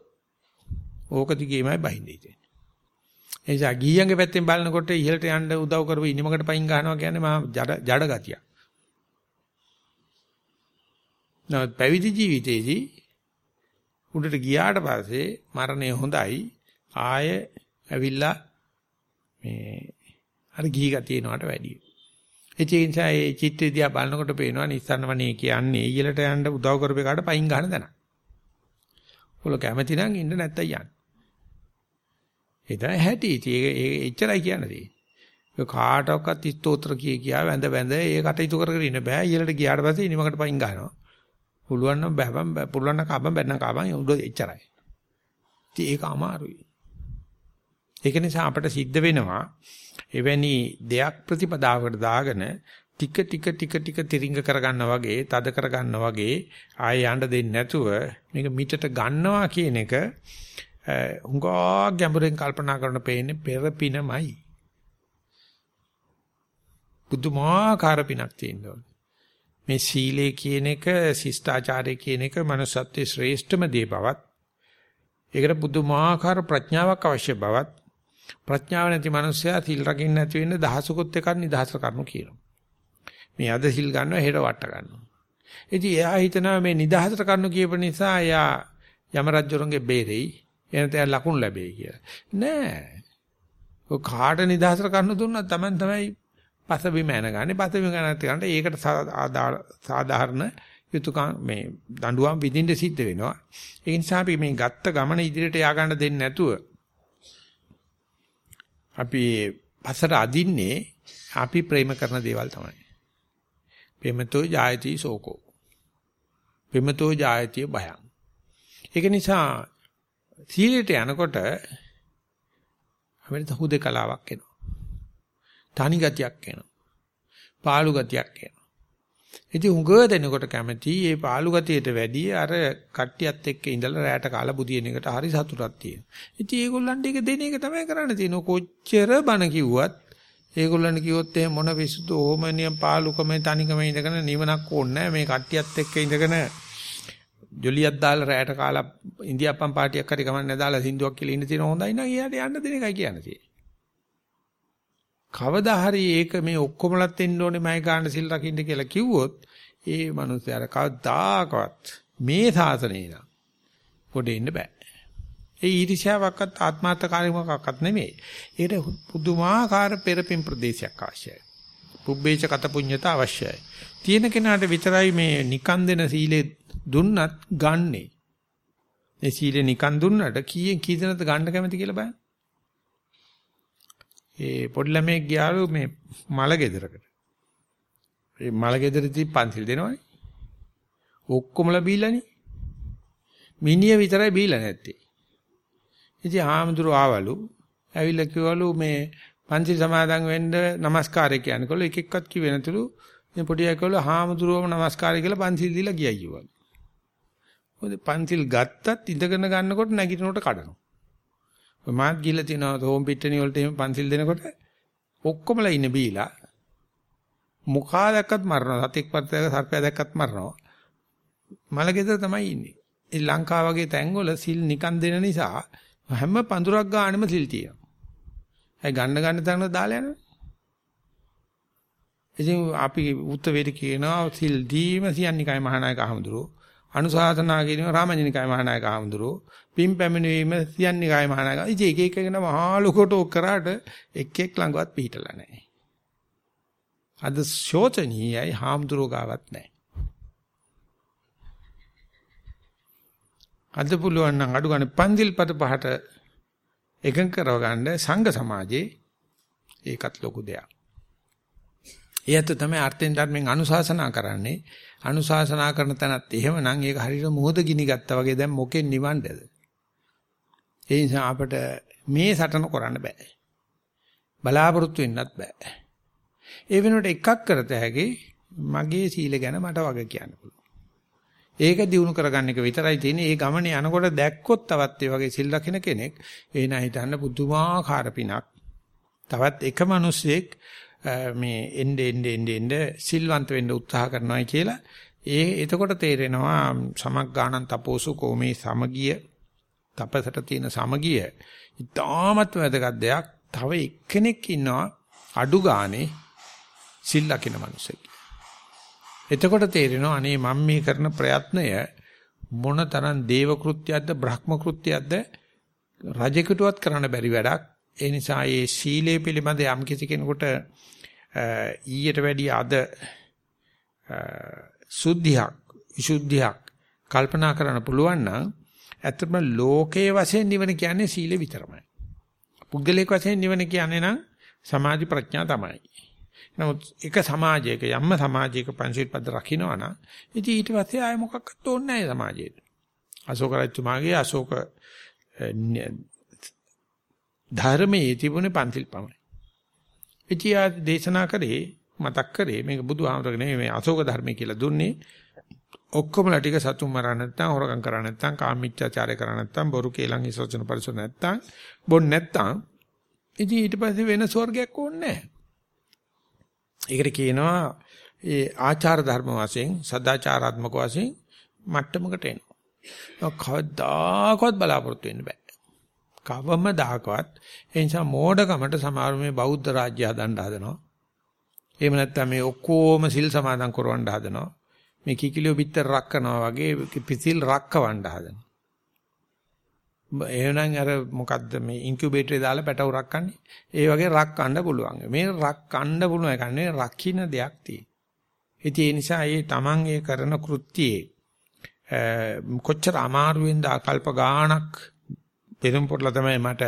ඕක දිගේමයි බහින්නේ. ඒ නිසා ගීයන්ගේ පැත්තෙන් බලනකොට ඉහළට යන්න උදව් කරපු ඉනිමකට පයින් ගන්නවා කියන්නේ මහා ජඩ ජඩ ගතියක්. නමුත් පැවිදි ජීවිතයේදී උඩට ගියාට පස්සේ මරණය හොඳයි ආය ඇවිල්ලා මේ අර ගිහි ගතිය එනවට වැඩියි. ඒ නිසා ඒ චිත්‍රය දිහා බලනකොට පේනවා නිස්සාරණවනේ කියන්නේ ඊළට යන්න උදව් කරපේකට පයින් ගන්න දන. ඔල කැමති නම් ඉන්න නැත්තම් යන්න. ඒ තමයි හැටි. ඒක එච්චරයි කියන්න තියෙන්නේ. ඒ කාටවත් ස්තෝත්‍ර කිය කියා වැඳ වැඳ ඒ කටයුතු කරගෙන ඉන්න බෑ. ඊළඟට ගියාට පස්සේ ඉනිමකට පයින් ගන්නවා. පුළුවන් නම් බෑපම් පුළුවන් නම් කබම් බැන්න කබම් උඩ එච්චරයි. ඉතින් ඒක අමාරුයි. ඒක නිසා අපිට සිද්ධ වෙනවා එවැනි දෙයක් ප්‍රතිපදාවකට දාගෙන ටික ටික ටික ටික තිරිංග කරගන්නා වගේ තද කරගන්නා වගේ ආයෙ යන්න දෙන්නේ නැතුව මේක මිටට ගන්නවා කියන එක හුඟා ගැඹුරෙන් කල්පනා කරන පේන්නේ පෙරපිනමයි. බුදුමාකාර පිනක් තියෙනවා. මේ සීලය කියන එක ශිෂ්ටාචාරය කියන එක manussත්වයේ ශ්‍රේෂ්ඨම දේ බවත් ඒකට බුදුමාකාර ප්‍රඥාවක් අවශ්‍ය බවත් ප්‍රඥාව නැති මිනිස්සයා සිල් රකින්න නැති වෙන්න දහසකුත් එකක් නිදහස කරනු කියනවා. මේ අද සිල් ගන්නවා හෙට වට ගන්නවා. ඉතින් එයා හිතනවා මේ නිදහසට කරනු කියප නිසා එයා යම රජුරන්ගේ බේරෙයි එනතේ ලකුණු ලැබෙයි කියලා. නෑ. ඔය කාට නිදහසට කරන්න දුන්නා Taman තමයි පස බිම ඇනගන්නේ. පස බිම ගන්නත් ගන්නට ඒකට සාධාරණ යුතුයකම් මේ දඬුවම් විඳින්න සිද්ධ වෙනවා. ඒ නිසා අපි මේ ගත්ත ගමන ඉදිරියට යා ගන්න දෙන්නේ නැතුව අපි පසට අදින්නේ අපි ප්‍රේම කරන දේවල් තමයි. ප්‍රේමතෝ ජායති සෝකෝ. ප්‍රේමතෝ ජායති භයං. ඒක නිසා සීලයට යනකොට අපිට හුදකලාවක් එනවා. තනි ගතියක් එනවා. පාළු ගතියක් එනවා. ඉතින් උඟ දෙනකොට කැමති මේ පාළු ගතියට වැඩිය අර කට්ටියත් එක්ක ඉඳලා රැයට කාලා බුදියන එකට හරි සතුටක් තියෙනවා. ඉතින් ඒගොල්ලන්ට ඒක දෙන එක තමයි කරන්න තියෙන්නේ. කොච්චර බණ කිව්වත් ඒගොල්ලන් කිව්වොත් එහෙම මොන විසුතු ඕමනියම් පාලුකම තනිකම ඉඳගෙන නිවනක් ඕනේ නැහැ. මේ කට්ටියත් එක්ක ඉඳගෙන ජොලියක් දාලා රැයට කාලා ඉන්දියාප්පම් පාටියක් හරි ගමන් නැදාලා සින්දුවක් කියලා ඉන්න තියෙන හොඳයි නම් එයාට යන්න දෙන එකයි කියන්නේ. කවදා හරි ඒක මේ ඔක්කොමලත් එන්න ඕනේ මයි ගන්න සිල් රකින්න කියලා කිව්වොත් ඒ මනුස්සයාට කවදාකවත් මේ සාසනේ නා පොඩ ඉන්න බෑ. ඒ ඊර්ෂ්‍යාවක්වත් ආත්මාර්ථකාරීමක්වත් නෙමෙයි. ඒකට පුදුමාකාර පෙරපින් ප්‍රදේශයක් අවශ්‍යයි. පුබ්බේච කත පුඤ්ඤත අවශ්‍යයි. තියෙන කෙනාට විතරයි මේ නිකන් දෙන සීලේ දුන්නත් ගන්නේ. ඒ සීලේ නිකන් දුන්නට කීයෙන් කී දෙනද ගන්න කැමති කියලා බලන්න. ඒ පොඩි ළමෙක් ගියාලු මේ මල ගෙදරකට. ඒ මල ගෙදරදී පන්තිල් දෙනවනේ. ඔක්කොමලා බීලානේ. මිනිය විතරයි බීලා නැත්තේ. ඉතින් ආමඳුරු ආවලු ඇවිල්ලා කිව්වලු මේ පන්සිල් සමාදන් වෙන්න নমස්කාරය කියනකොට එක එක්කත් කිව්වේ නැතුළු මේ පොඩි අයකවල හාමුදුරුවෝම নমස්කාරය කියලා පන්සිල් දීලා ගියයි කිව්වා. මොකද පන්සිල් ගත්තත් ඉඳගෙන ගන්නකොට නැගිටිනකොට කඩනවා. ඔය මාත් ගිහලා තිනවා හෝම් පිට්ටනිය වලට එහෙම පන්සිල් දෙනකොට ඔක්කොමලා ඉන්නේ බීලා. මුඛා දැක්කත් මරනවා. සතෙක් පර්තයක සර්පයා දැක්කත් මරනවා. මලගෙදර තමයි ඉන්නේ. ඒ ලංකාව වගේ තැන්වල සිල් නිකන් දෙන නිසා හැම පඳුරක් ගානෙම සිල් තියෙනවා. ඒ ගන්න ගන්න තැනට දාලා යනවා. ඉතින් අපි උත්තර කියනවා සිල් දීම සියන්නිකයි මහානායක අහමුදුරෝ අනුශාසනා කිරීම රාමජනිකයි මහානායක අහමුදුරෝ පින් පැමිණීම සියන්නිකයි මහානායක ඉතින් එක එක කෙනා මහා ලොකොට ඔක් කරාට එක් එක් ළඟවත් පිහිටලා නැහැ. අද ශෝචනීයයි හාමුදුරෝ ගාවත් නැහැ. අද පුළුවන් නම් අඩු ගන්න පන්දිල් පද පහට එකඟ කරව ගන්න සංඝ සමාජයේ ඒකත් ලොකු දෙයක්. ඒත් තමයි අර්ථෙන් ධර්මෙන් අනුශාසනා කරන්නේ. අනුශාසනා කරන තැනත් එහෙමනම් ඒක හරියට මොහොත ගිනි ගත්තා වගේ දැන් මොකෙන් නිවන්නේද? ඒ නිසා අපිට මේ සටන කරන්න බෑ. බලාපොරොත්තු වෙන්නත් බෑ. ඒ වෙනුවට එකක් කරත හැකි මගේ සීල ගැන මට වග කියන්න පුළුවන්. ඒක දිනු කරගන්න එක විතරයි තියෙන්නේ. ඒ ගමනේ යනකොට දැක්කොත් තවත් ඒ වගේ සිල් රකින්න කෙනෙක් ඒ නා හිතන්න පුදුමාකාර පිනක්. තවත් එක මිනිසෙක් මේ එnde ende ende ende සිල්වන්ත වෙන්න උත්සාහ කරනවායි කියලා ඒ එතකොට තේරෙනවා සමග්ගාණන් තපෝසු කෝමේ සමගිය තපසට තියෙන සමගිය ඉතාමත් වැදගත් දෙයක්. තව එක්කෙනෙක් ඉන්නවා අඩු ගානේ සිල් ලකින මිනිසෙක්. එතකොට තේරෙනවා අනේ මම මේ කරන ප්‍රයත්නය මොන තරම් දේව කෘත්‍යයක්ද බ්‍රහ්ම කෘත්‍යයක්ද රජෙකුටවත් කරන්න බැරි වැඩක්. ඒ නිසා මේ සීලය පිළිබඳ යම් කිසි කෙනෙකුට ඊට වැඩිය අද සුද්ධියක් විසුද්ධියක් කල්පනා කරන්න පුළුවන් නම් ඇත්තටම ලෝකයේ වශයෙන් නිවන කියන්නේ සීල විතරමයි. පුද්ගලික වශයෙන් නිවන කියන්නේ නම් සමාධි ප්‍රඥා තමයි. නමුත් එක සමාජයක යම්ම සමාජයක පංචශීල පද රකින්නවා නම් ඉතින් ඊට පස්සේ ආය මොකක්වත් ඕනේ නැහැ සමාජයට. අශෝක රජතුමාගේ අශෝක ධර්මයේ තිබුණේ පන්තිල් පමණයි. ඉතියා දේශනා කරේ මතක් කරේ මේක බුදුහාමරගෙන නෙමෙයි මේ අශෝක ධර්මයේ කියලා දුන්නේ ඔක්කොමලා ටික සතුම් මරා නැත්තම් හොරකම් කරා නැත්තම් කාමීච්ඡාචාරය කරා නැත්තම් බොරු කේලම් ඉසෝචන පරිසර නැත්තම් බොන් නැත්තම් ඉතින් ඊට පස්සේ වෙන ස්වර්ගයක් ඕනේ නැහැ. ඒකට කියනවා ඒ ආචාර ධර්ම වශයෙන් සදාචාරාත්මක වශයෙන් මට්ටමකට එනවා. කවදාකවත් බලාපොරොත්තු වෙන්න බෑ. කවම දාකවත් ඒ නිසා මෝඩකමට සමහර මේ බෞද්ධ රාජ්‍ය හදන්න හදනවා. එහෙම නැත්නම් මේ ඔක්කොම සිල් සමාදන් කරවන්න හදනවා. මේ කිකිලියෝ පිටර රක්කනවා වගේ පිසිල් රක්කවන්න හදනවා. එහෙනම් අර මොකද්ද මේ ඉන්කියුබේටරේ දාලා පැටව රක්කන්නේ. ඒ වගේ රක්කන්න පුළුවන්. මේ රක්කන්න පුළුවන් එක නෙවෙයි රකින්න දෙයක් තියෙන. ඉතින් ඒ නිසා මේ Taman ඒ කරන කෘත්‍යයේ කොච්චර අමාරුවෙන්ද ආකල්ප ගාණක් පෙරම් පොట్లా තමයි මට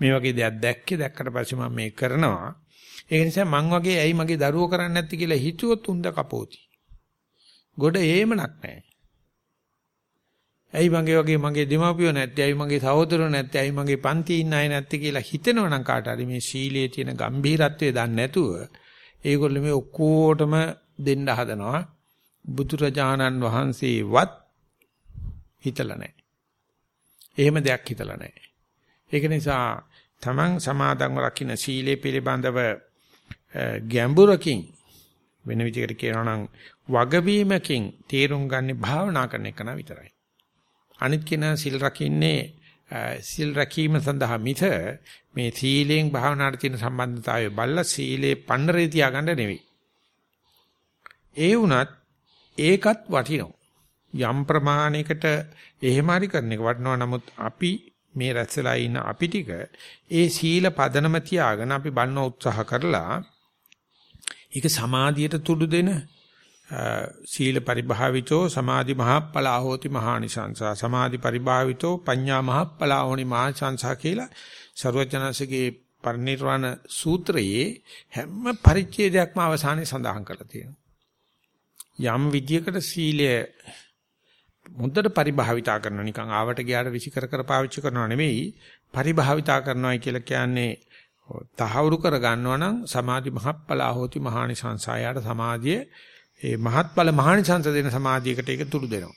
මේ වගේ දෙයක් දැක්කේ දැක්කට පස්සේ මම මේ කරනවා. ඒ නිසා මං වගේ ඇයි මගේ දරුවෝ කරන්නේ නැත්තේ කියලා හිතුවොත් උන්ද කපෝති. ගොඩ ඒමනක් නැහැ. ඇයි මගේ වගේ මගේ දෙමාපියෝ නැත්තේ? ඇයි මගේ සහෝදරයෝ නැත්තේ? ඇයි මගේ පන්තියේ ඉන්න අය නැත්තේ කියලා හිතෙනවනම් කාට හරි මේ ශීලයේ තියෙන ගැඹීරත්වය දන්නේ නැතුව ඒගොල්ලෝ මේ ඔක්කොටම දෙන්න හදනවා. බුදුරජාණන් වහන්සේවත් හිතලා නැහැ. එහෙම දෙයක් හිතලා නැහැ. ඒක නිසා තමන් සමාදන්ව රකින්න සීලය පිළිබඳව ගැඹුරකින් වෙන විදිහකට කියනවා නම් වගවීමකින් තේරුම් ගන්න භාවනා කරන එක නා විතරයි. අනිත් කෙනා සිල් රකින්නේ සිල් රැකීම සඳහා මිස මේ සීලෙන් භාවනාවට තියෙන සම්බන්ධතාවය බල්ලා සීලේ පන්නරේ තියාගන්න නෙවෙයි. ඒ වුණත් ඒකත් වටිනවා. යම් ප්‍රමාණයකට එහෙම හරි කරන එක වටිනවා. නමුත් අපි මේ රැස්සලා ඉන්න අපි ටික ඒ සීල පදනම තියාගෙන අපි බලන උත්සාහ කරලා ඒක සමාධියට තුඩු දෙන සීල පරිභාවිතෝ සමාධි මහප්පලා හෝති මහානිසංසා සමාධි පරිභාවිතෝ පඤ්ඤා මහප්පලා හෝනි මහානිසංසා කියලා ਸਰවඥාන්සේගේ පරිනිර්වාණ සූත්‍රයේ හැම පරිච්ඡේදයක්ම අවසානයේ සඳහන් කරලා තියෙනවා යම් විදියකට සීලය මුද්දට පරිභාවිතා කරනවා නිකන් ආවට ගියාට විසි කර කර පාවිච්චි කරනවා නෙවෙයි පරිභාවිතා කරනවායි කියලා කියන්නේ තහවුරු කර ගන්නවා නම් සමාධි මහප්පලා හෝති මහානිසංසායයට සමාධිය ඒ මහත්ඵල මහානිසංස දෙන සමාධියකට ඒක තුරු දෙනවා.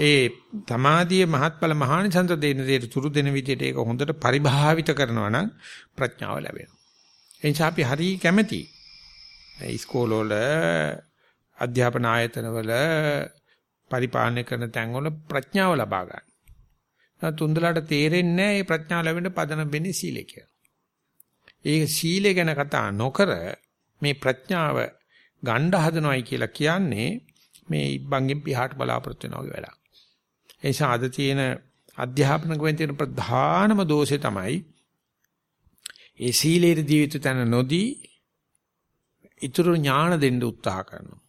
ඒ සමාධියේ මහත්ඵල මහානිසංස දෙන දෙයට තුරු දෙන විදිහට ඒක හොඳට පරිභාවිත කරනවා නම් ප්‍රඥාව ලැබෙනවා. එනිසා අපි හරි කැමැති. ඉස්කෝලවල අධ්‍යාපන ආයතනවල පරිපාලනය කරන තැන්වල ප්‍රඥාව ලබා ගන්න. තුන්දලට තේරෙන්නේ නැහැ මේ ප්‍රඥාව ලැබෙන්න පදනම් වෙන්නේ සීලය කියලා. ඒ සීලය ගැන කතා නොකර මේ ප්‍රඥාව ගණ්ඩ හදනවයි කියලා කියන්නේ මේ ඉබ්බන්ගෙන් පියාට බලාපොරොත්තු වෙනවා වගේ වැඩක්. ඒ නිසා අද තියෙන අධ්‍යාපන ක්‍රමයේ තියෙන ප්‍රධානම දෝෂය තමයි ඒ සීලේට ජීවිත තන නොදී ඊතුරු ඥාන දෙන්න උත්සාහ කරනවා.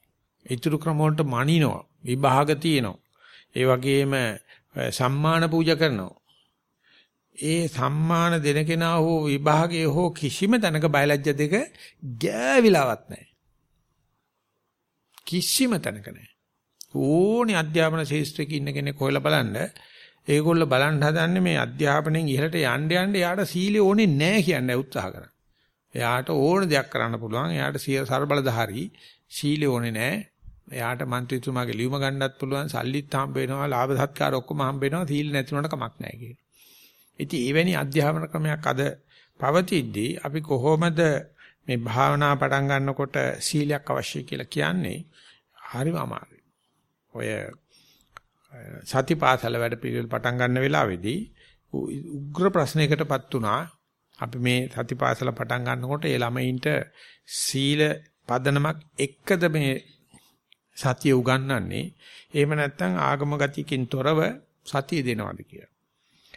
ඊතුරු ක්‍රම වලට මනිනවා. විභාග තියෙනවා. ඒ වගේම සම්මාන පූජා කරනවා. ඒ සම්මාන දෙන කෙනා හෝ විභාගයේ හෝ කිසිම තැනක බයලජ්‍ය දෙක ගෑවිලාවක් නැහැ. කිසිම තැනක නැහැ. ඕනි අධ්‍යාපන ශාස්ත්‍රයක ඉන්න කෙනෙක් හොයලා බලන්න ඒගොල්ල බලන්න හදන්නේ මේ අධ්‍යාපනයෙන් ඉහළට යන්න යන්න එයාට සීලය ඕනේ නැහැ කියන්නේ උත්සාහ කරන්නේ. එයාට ඕන දෙයක් කරන්න පුළුවන්. එයාට සිය ਸਰබලධාරී සීලය ඕනේ නැහැ. එයාට മന്ത്രിතුමාගේ ලියුම ගන්නත් පුළුවන් සල්ලිත් හම්බ වෙනවා ලාභ සත්කාර ඔක්කොම හම්බ වෙනවා සීල් නැති උනට කමක් නැහැ කියලා. ඉතින් එවැනි අධ්‍යාපන ක්‍රමයක් අද පවතිද්දී අපි කොහොමද මේ භාවනා පටන් ගන්නකොට සීලයක් අවශ්‍ය කියලා කියන්නේ හරිම අමාරුයි. ඔය සතිපාසල වැඩ පිළිවෙල පටන් ගන්න වෙලාවේදී උග්‍ර ප්‍රශ්නයකටපත් උනා අපි මේ සතිපාසල පටන් ගන්නකොට ඒ ළමයින්ට සීල පදනමක් එක්කද මේ සතිය උගන්වන්නේ එහෙම නැත්නම් ආගම ගතියකින් තොරව සතිය දෙනවද කියලා.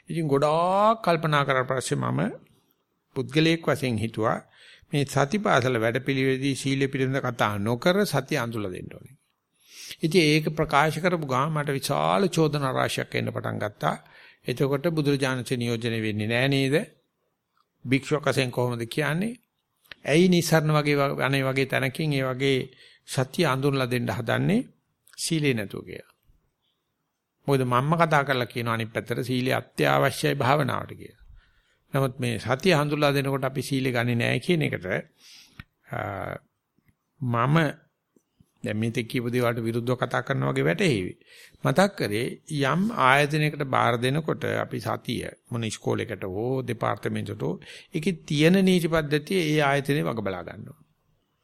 ඉතින් ගොඩාක් කල්පනා කරලා පස්සේ මම පුද්ගලයෙක් වශයෙන් හිතුවා මේ සතිපාසල වැඩපිළිවෙලදී සීල පිළිබඳ කතා නොකර සතිය අඳුලා දෙන්න ඕනේ. ඉතින් ඒක ප්‍රකාශ කරපු ගාම මට විශාල චෝදනා රාශියක් එන්න පටන් ගත්තා. එතකොට බුදුරජාණන්සේ නියෝජනය වෙන්නේ නෑ නේද? භික්ෂුවක් වශයෙන් කොහොමද කියන්නේ? ඇයි නිසරණ වගේ අනේ වගේ තැනකින් ඒ වගේ සත්‍ය අඳුරලා දෙන්න හදන්නේ සීලේ නැතුව කියලා. මොකද මම්ම කතා කරලා කියනවා අනිත් පැත්තට සීලය අත්‍යවශ්‍යයි භාවනාවට කියලා. නමුත් මේ සතිය හඳුල්ලා දෙනකොට අපි සීලය ගන්නේ නැහැ කියන එකට මම දැන් මේ තේ කියපු දේවල්ට විරුද්ධව කතා කරනවා වගේ වැටහෙවි. මතක් කරේ යම් ආයතනයකට බාර දෙනකොට අපි සතිය මොන ඉස්කෝලේකට හෝ දෙපාර්තමේන්තුවට ඒකේ තියෙන නීති පද්ධතිය ඒ ආයතනේ වග බලා ගන්නවා.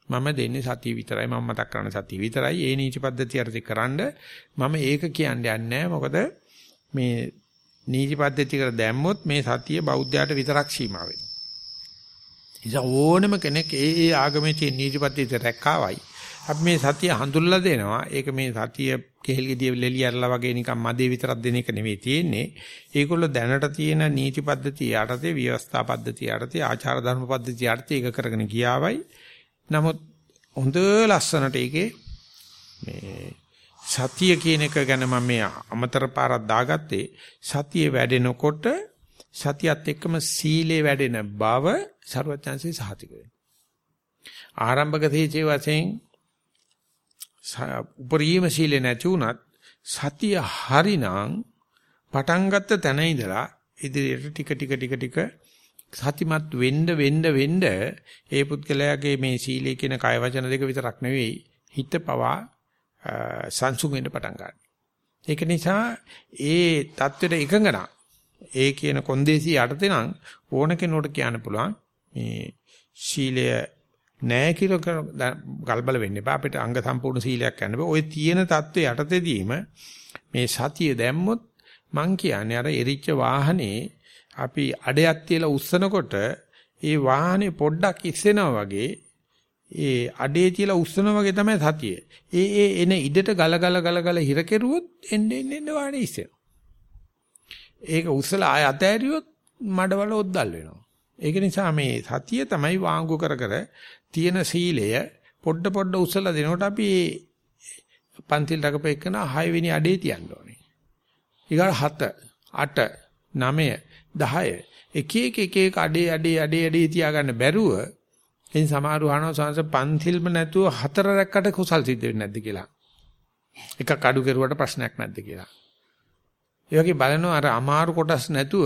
මම දෙන්නේ සතිය විතරයි මම මතක් කරන සතිය විතරයි ඒ නීති පද්ධතිය අරති කරන්න මම ඒක කියන්නේ නැහැ මොකද මේ නීති පද්ධතියකට දැම්මොත් මේ සතිය බෞද්ධයාට විතරක් සීමා වෙනවා. ඉතින් ඕනම කෙනෙක් ඒ ඒ ආගමේ තියෙන නීති පද්ධතිය රැක්කාවයි. අපි මේ සතිය හඳුල්ලා දෙනවා. ඒක මේ සතිය කෙහෙල් ගෙඩිය ලෙලි අරලා වගේ නිකන් මදේ විතරක් දෙන එක නෙවෙයි තියෙන්නේ. ඒගොල්ලෝ දැනට තියෙන නීති පද්ධතිය යටතේ, ව්‍යවස්ථා පද්ධතිය යටතේ, ආචාර ධර්ම පද්ධතිය යටතේ ඒක කරගෙන ගියාවයි. නමුත් හොඳ ලස්සනට ඒකේ මේ සතිය කියන එක ගැන මම මේ අමතර පාරක් දාගත්තේ සතිය වැඩෙනකොට සතියත් එක්කම සීලේ වැඩෙන බව ਸਰවඥාන්සේ සහතික වෙනවා. ආරම්භක තීචේ වශයෙන් උපරිම සීලේ නැති වුණත් සතිය හරිනම් පටන් ගත්ත තැන ඉඳලා ඉදිරියට ටික ටික ටික ටික සතිමත් වෙන්න වෙන්න වෙන්න ඒ පුද්ගලයාගේ මේ සීලය කියන කය වචන දෙක විතරක් නෙවෙයි හිත පවා සංසුන් වෙන්න පටන් ගන්නවා. ඒක නිසා ඒ தත්වෙට එකඟනා ඒ කියන කොන්දේසි යටතේ නම් ඕන කෙනෙකුට කියන්න පුළුවන් මේ සීලය නෑ කියලා ගල්බල වෙන්න එපා අපිට අංග සම්පූර්ණ සීලයක් ගන්න බෑ. ওই තියෙන தත්වෙ යටතේදීම මේ සතිය දැම්මොත් මං කියන්නේ අර එරිච්ච වාහනේ අපි අඩයක් තියලා උස්සනකොට ඒ වාහනේ පොඩ්ඩක් ඉස්සෙනවා වගේ ඒ අඩේ තියලා උස්සනවා වගේ තමයි සතිය. ඒ ඒ එන ඉඩට ගල ගල ගල ගල හිර කෙරුවොත් එන්න එන්න එන්න වාහනේ ඉස්සෙනවා. ඒක උස්සලා ආය අතෑරියොත් මඩවල ඔද්දල් වෙනවා. ඒක නිසා මේ සතිය තමයි වාංගු කර කර තියෙන සීලය පොඩ පොඩ උස්සලා දෙනකොට අපි පන්තිල් රකපෙකන 6 වෙනි අඩේ තියන්න ඕනේ. ඊගා 7 8 9 10 එක එක එක එක අඩේ අඩේ අඩේ අඩේ තියාගන්න බැරුව එයින් සමහරව අහනවා සංස පන්තිල්ම නැතුව හතර රැක්කට කුසල් සිද්ධ වෙන්නේ නැද්ද කියලා. එකක් අඩු කරුවට ප්‍රශ්නයක් නැද්ද කියලා. ඒ වගේ බලනවා අර අමාරු කොටස් නැතුව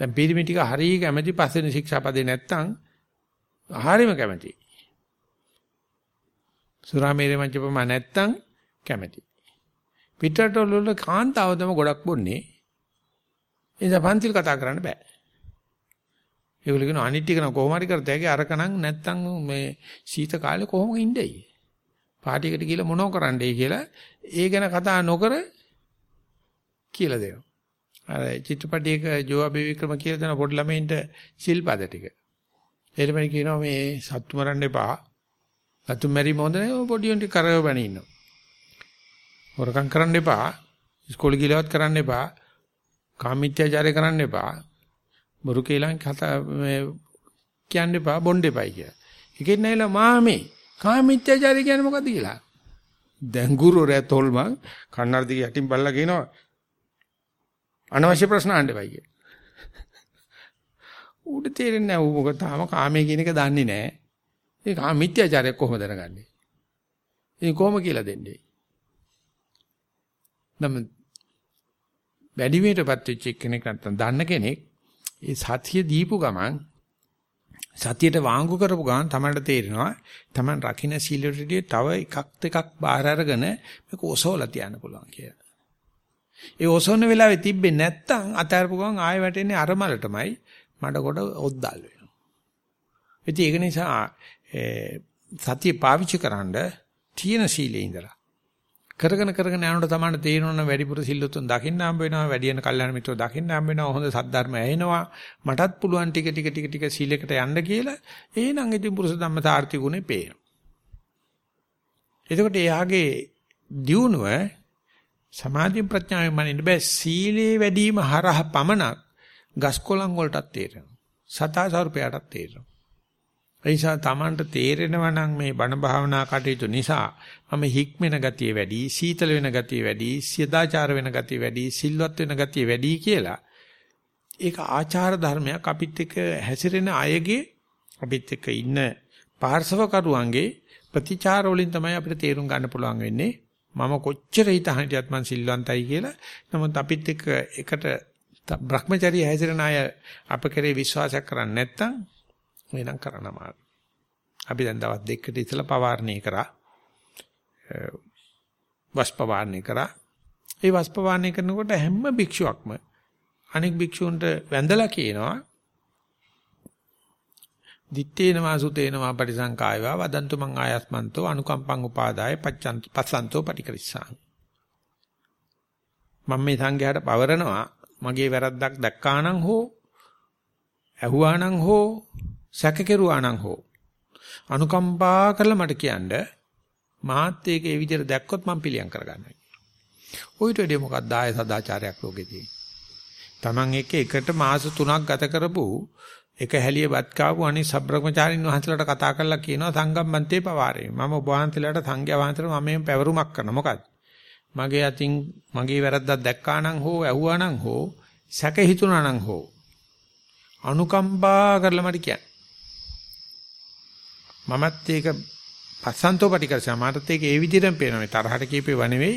දැන් පිරිමි ටික හරිය කැමැති පස්වෙනි ශික්ෂාපදේ නැත්තම් හරියම කැමැති. සුරාමේරේ මංචපම නැත්තම් කැමැති. පිටරටවල වල කාන්තාව තම ගොඩක් බොන්නේ. ඒ නිසා පන්තිල් කතා කරන්න බෑ. ඒගොල්ලෝ කියන අනිත් ටික නම් කොහොම හරි කරතෑගේ අරකනම් නැත්තම් මේ සීත කාලේ කොහොම ඉඳයි. පාටියකට ගිහලා මොනව කරන්නයි කියලා ඒ ගැන කතා නොකර කියලා දෙනවා. අර චිත්‍රපටයක ජෝවා බේවික්‍රම කියලා දෙන පොඩි ළමයින්ට ශිල්පද ටික. ඊට පස්සේ කියනවා මේ සත්තු මරන්න එපා. සත්තු මැරීම හොඳ නැහැ. පොඩි උන්ට කරව බණ ඉන්නවා. හොරකම් කරන්න එපා. ඉස්කෝලේ ගිලවත් කරන්න එපා. කාමීත්‍යචාරය කරන්න එපා. බොරු කියලා කතා මේ කියන්න එපා බොන්න එපයි කියලා. ඒකෙන් නැවිලා මාමේ කාමීත්‍යචාරය කියන්නේ මොකද්ද කියලා. දැන් ගුරුවරයා තොල්මන් කන්නර දිගේ යටින් බල්ලා කියනවා අනවශ්‍ය ප්‍රශ්න අහන්න එපයි කියලා. ඌට තේරෙන්නේ නැහැ ඌ මොකද තාම කාමයේ කියන එක දන්නේ නැහැ. ඒ කාමීත්‍යචාරය කොහොමද දැනගන්නේ? ඒ කොහොම කියලා දෙන්නේ? නම් වැඩි වේටපත් වෙච්ච කෙනෙක් නැත්තම් දන්න කෙනෙක් ඒ සතිය දීපු ගමන් සතියට වාංගු කරපු ගමන් තමයි තේරෙනවා Taman රකින්න සීලෙටදී තව එකක් දෙකක් බාහිර අරගෙන මේක ඔසවලා තියන්න පුළුවන් කියලා. ඒ ඔසවන වෙලාවේ තිබ්බේ නැත්තම් අතාරපු ගමන් ආයෙ වැටෙන්නේ අරමලටමයි මඩ කොට ඔද්දල් වෙනවා. ඉතින් ඒක නිසා සතිය පාවිච්චි කරන්න තියෙන සීලේ ඉඳලා කරගෙන කරගෙන යනකොට තමයි තේරෙනවා වැඩිපුර සිල්ලුතුන් දකින්න හම්බ වෙනවා වැඩි වෙන කල්යනා මිත්‍රෝ දකින්න හම්බ වෙනවා හොඳ සද්ධර්ම ඇහෙනවා. මටත් පුළුවන් ටික ටික ටික ටික සීලයකට යන්න කියලා එහෙනම් ඉතින් පුරුෂ ධම්ම සාර්ථි ගුණේ පේනවා. එතකොට එයාගේ දියුණුව සමාධි ප්‍රඥාවෙන් මනින්න බෑ. සීලේ වැඩිම හරහ පමණක් ගස්කොලන් වලටත් තේරෙනවා. සතා සර්පයාටත් තේරෙනවා. ඒ නිසා Tamanට තේරෙනවා නම් මේ බණ භාවනා කටයුතු නිසා මම හික්මෙන ගතිය වැඩි, සීතල වෙන ගතිය වැඩි, සියදාචාර වෙන ගතිය වැඩි, සිල්වත් වෙන ගතිය වැඩි කියලා. ඒක ආචාර ධර්මයක් අපිත් එක්ක හැසිරෙන අයගේ අපිත් එක්ක ඉන්න පාර්ශවකරුවන්ගේ ප්‍රතිචාර වලින් තමයි අපිට තේරුම් ගන්න පුළුවන් වෙන්නේ. මම කොච්චර හිත හිටියත් මං සිල්වන්තයි කියලා. නමුත් අපිත් එක්ක එකට Brahmacharya හැසිරෙන අය අප කෙරේ විශ්වාසයක් කරන්නේ නැත්නම් වෙනම් කරන්න අමාරුයි. අපි දැන් දවස් දෙකකට ඉස්සලා පවාරණය කරා. වස්පවාරණය කරා. ඒ වස්පවාරණය කරනකොට හැම භික්ෂුවක්ම අනෙක් භික්ෂුන්ට වැඳලා කියනවා දිත්තේන වාසුතේන වා පරිසංකායවා වදන්තු මං ආයස්මන්තෝ අනුකම්පං උපාදාය පච්චන්ත පස්සන්තෝ පටිකරිස්සං මම මේ සංඝයාට පවරනවා මගේ වැරද්දක් දැක්කානම් හෝ ඇහුවානම් හෝ සැක කෙරුවා නම් හෝ අනුකම්පා කරලා මට කියන්න මාත් ඒක ඒ විදිහට දැක්කොත් මම පිළියම් කරගන්නවා. ඔයිට වැඩි මොකක්ද ආය සදාචාරයක් ලෝකෙදී. Taman එක්ක එකට මාස 3ක් ගත කරපු එක හැලිය බත් කාපු අනිත් සබ්‍රක්‍මචාරින් වහන්සේලාට කතා කරලා කියනවා සංගම්මන්තේ පවාරේ. මම ඔබ වහන්සේලාට සංඝයා වහන්සේලාට මම මේ පැවරුමක් කරන මොකද්ද? මගේ අතින් මගේ වැරද්දක් දැක්කා නම් හෝ ඇහුවා නම් හෝ සැක හිතුණා නම් හෝ අනුකම්පා කරලා මට කියන්න. මමත් ඒක පස්සන්තෝ පටිකරස මාතත් ඒක ඒ විදිහටම පේනවා මේ තරහට කීපේව නෙවෙයි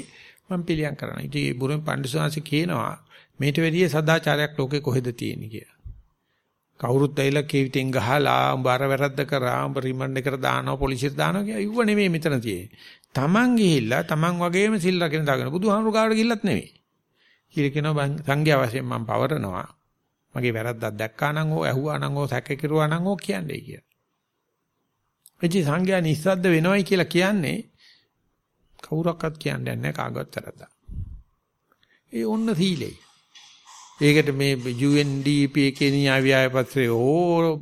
මම පිළියම් කරනවා. ඉතින් ඒ බුරුම පඬිසාංශ කියනවා මේට වැඩිය සදාචාරයක් ලෝකේ කොහෙද තියෙන්නේ කියලා. කවුරුත් ඇවිල්ලා කේවිතෙන් ගහලා උඹ අර වැරද්ද කරා උඹ රිමන්ඩ් එකට දානවා පොලිසියට දානවා කියලා ඉව නෙමෙයි මෙතන තියෙන්නේ. Taman ගිහිල්ලා Taman වගේම සිල් රකින්න දාගෙන බුදුහාමුදුරු ගාවට ගිහිල්ලත් නෙමෙයි. කියලා කියනවා සංඝයා වශයෙන් මම පවරනවා. මගේ වැරද්දක් දැක්කා නම් හෝ ඇහුවා නම් හෝ සැක කෙරුවා නම් හෝ කියන්නේ කියලා. එචි සංඥා නිස්සද්ද වෙනවයි කියලා කියන්නේ කවුරක්වත් කියන්නේ නැහැ කාගවත් වැරද්දක්. ඒ ඔන්න සීලේ. ඒකට මේ UNDP එකේ න්‍යාය ව්‍යාය පත්‍රය ඕ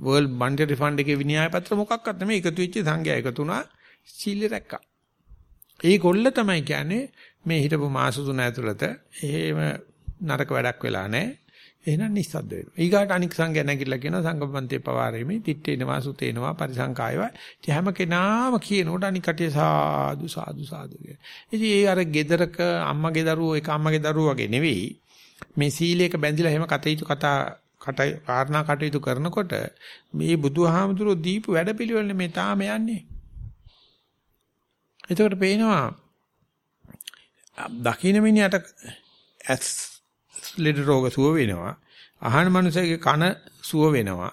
World Monetary Fund එකේ විනයාය පත්‍ර මොකක්වත් නෙමෙයි එකතු වෙච්ච සංඥා එකතු වුණා සීල රැක්කා. ඒගොල්ල තමයි කියන්නේ මේ හිටපු මාස තුන ඇතුළත එහෙම නරක වැඩක් වෙලා නැහැ. එහෙනම් නිස්සද්ද වෙනවා. ඊගාට අනික් සංඝයා නැගිටලා කියනවා සංගමපන්තේ පවාරෙමි, තිත්තේනවා, සුතේනවා, පරිසංකායවා. ඉතින් හැම කෙනාම කියනකොට අනික් කටිය සාදු සාදු සාදු කියන. ඉතින් ඒ අර gedaraක අම්මගේ දරුවෝ එක අම්මගේ දරුවෝ වගේ නෙවෙයි. මේ සීලයක බැඳිලා එහෙම කටයුතු කතා කට කාරණා කටයුතු කරනකොට මේ බුදුහාමුදුරුවෝ දීපු වැඩපිළිවෙලනේ මේ තාම යන්නේ. එතකොට පේනවා දකින්න මිනිහට ඇස් ලෙඩ රෝග සුව වෙනවා. අහන මනුස්සයගේ කන සුව වෙනවා.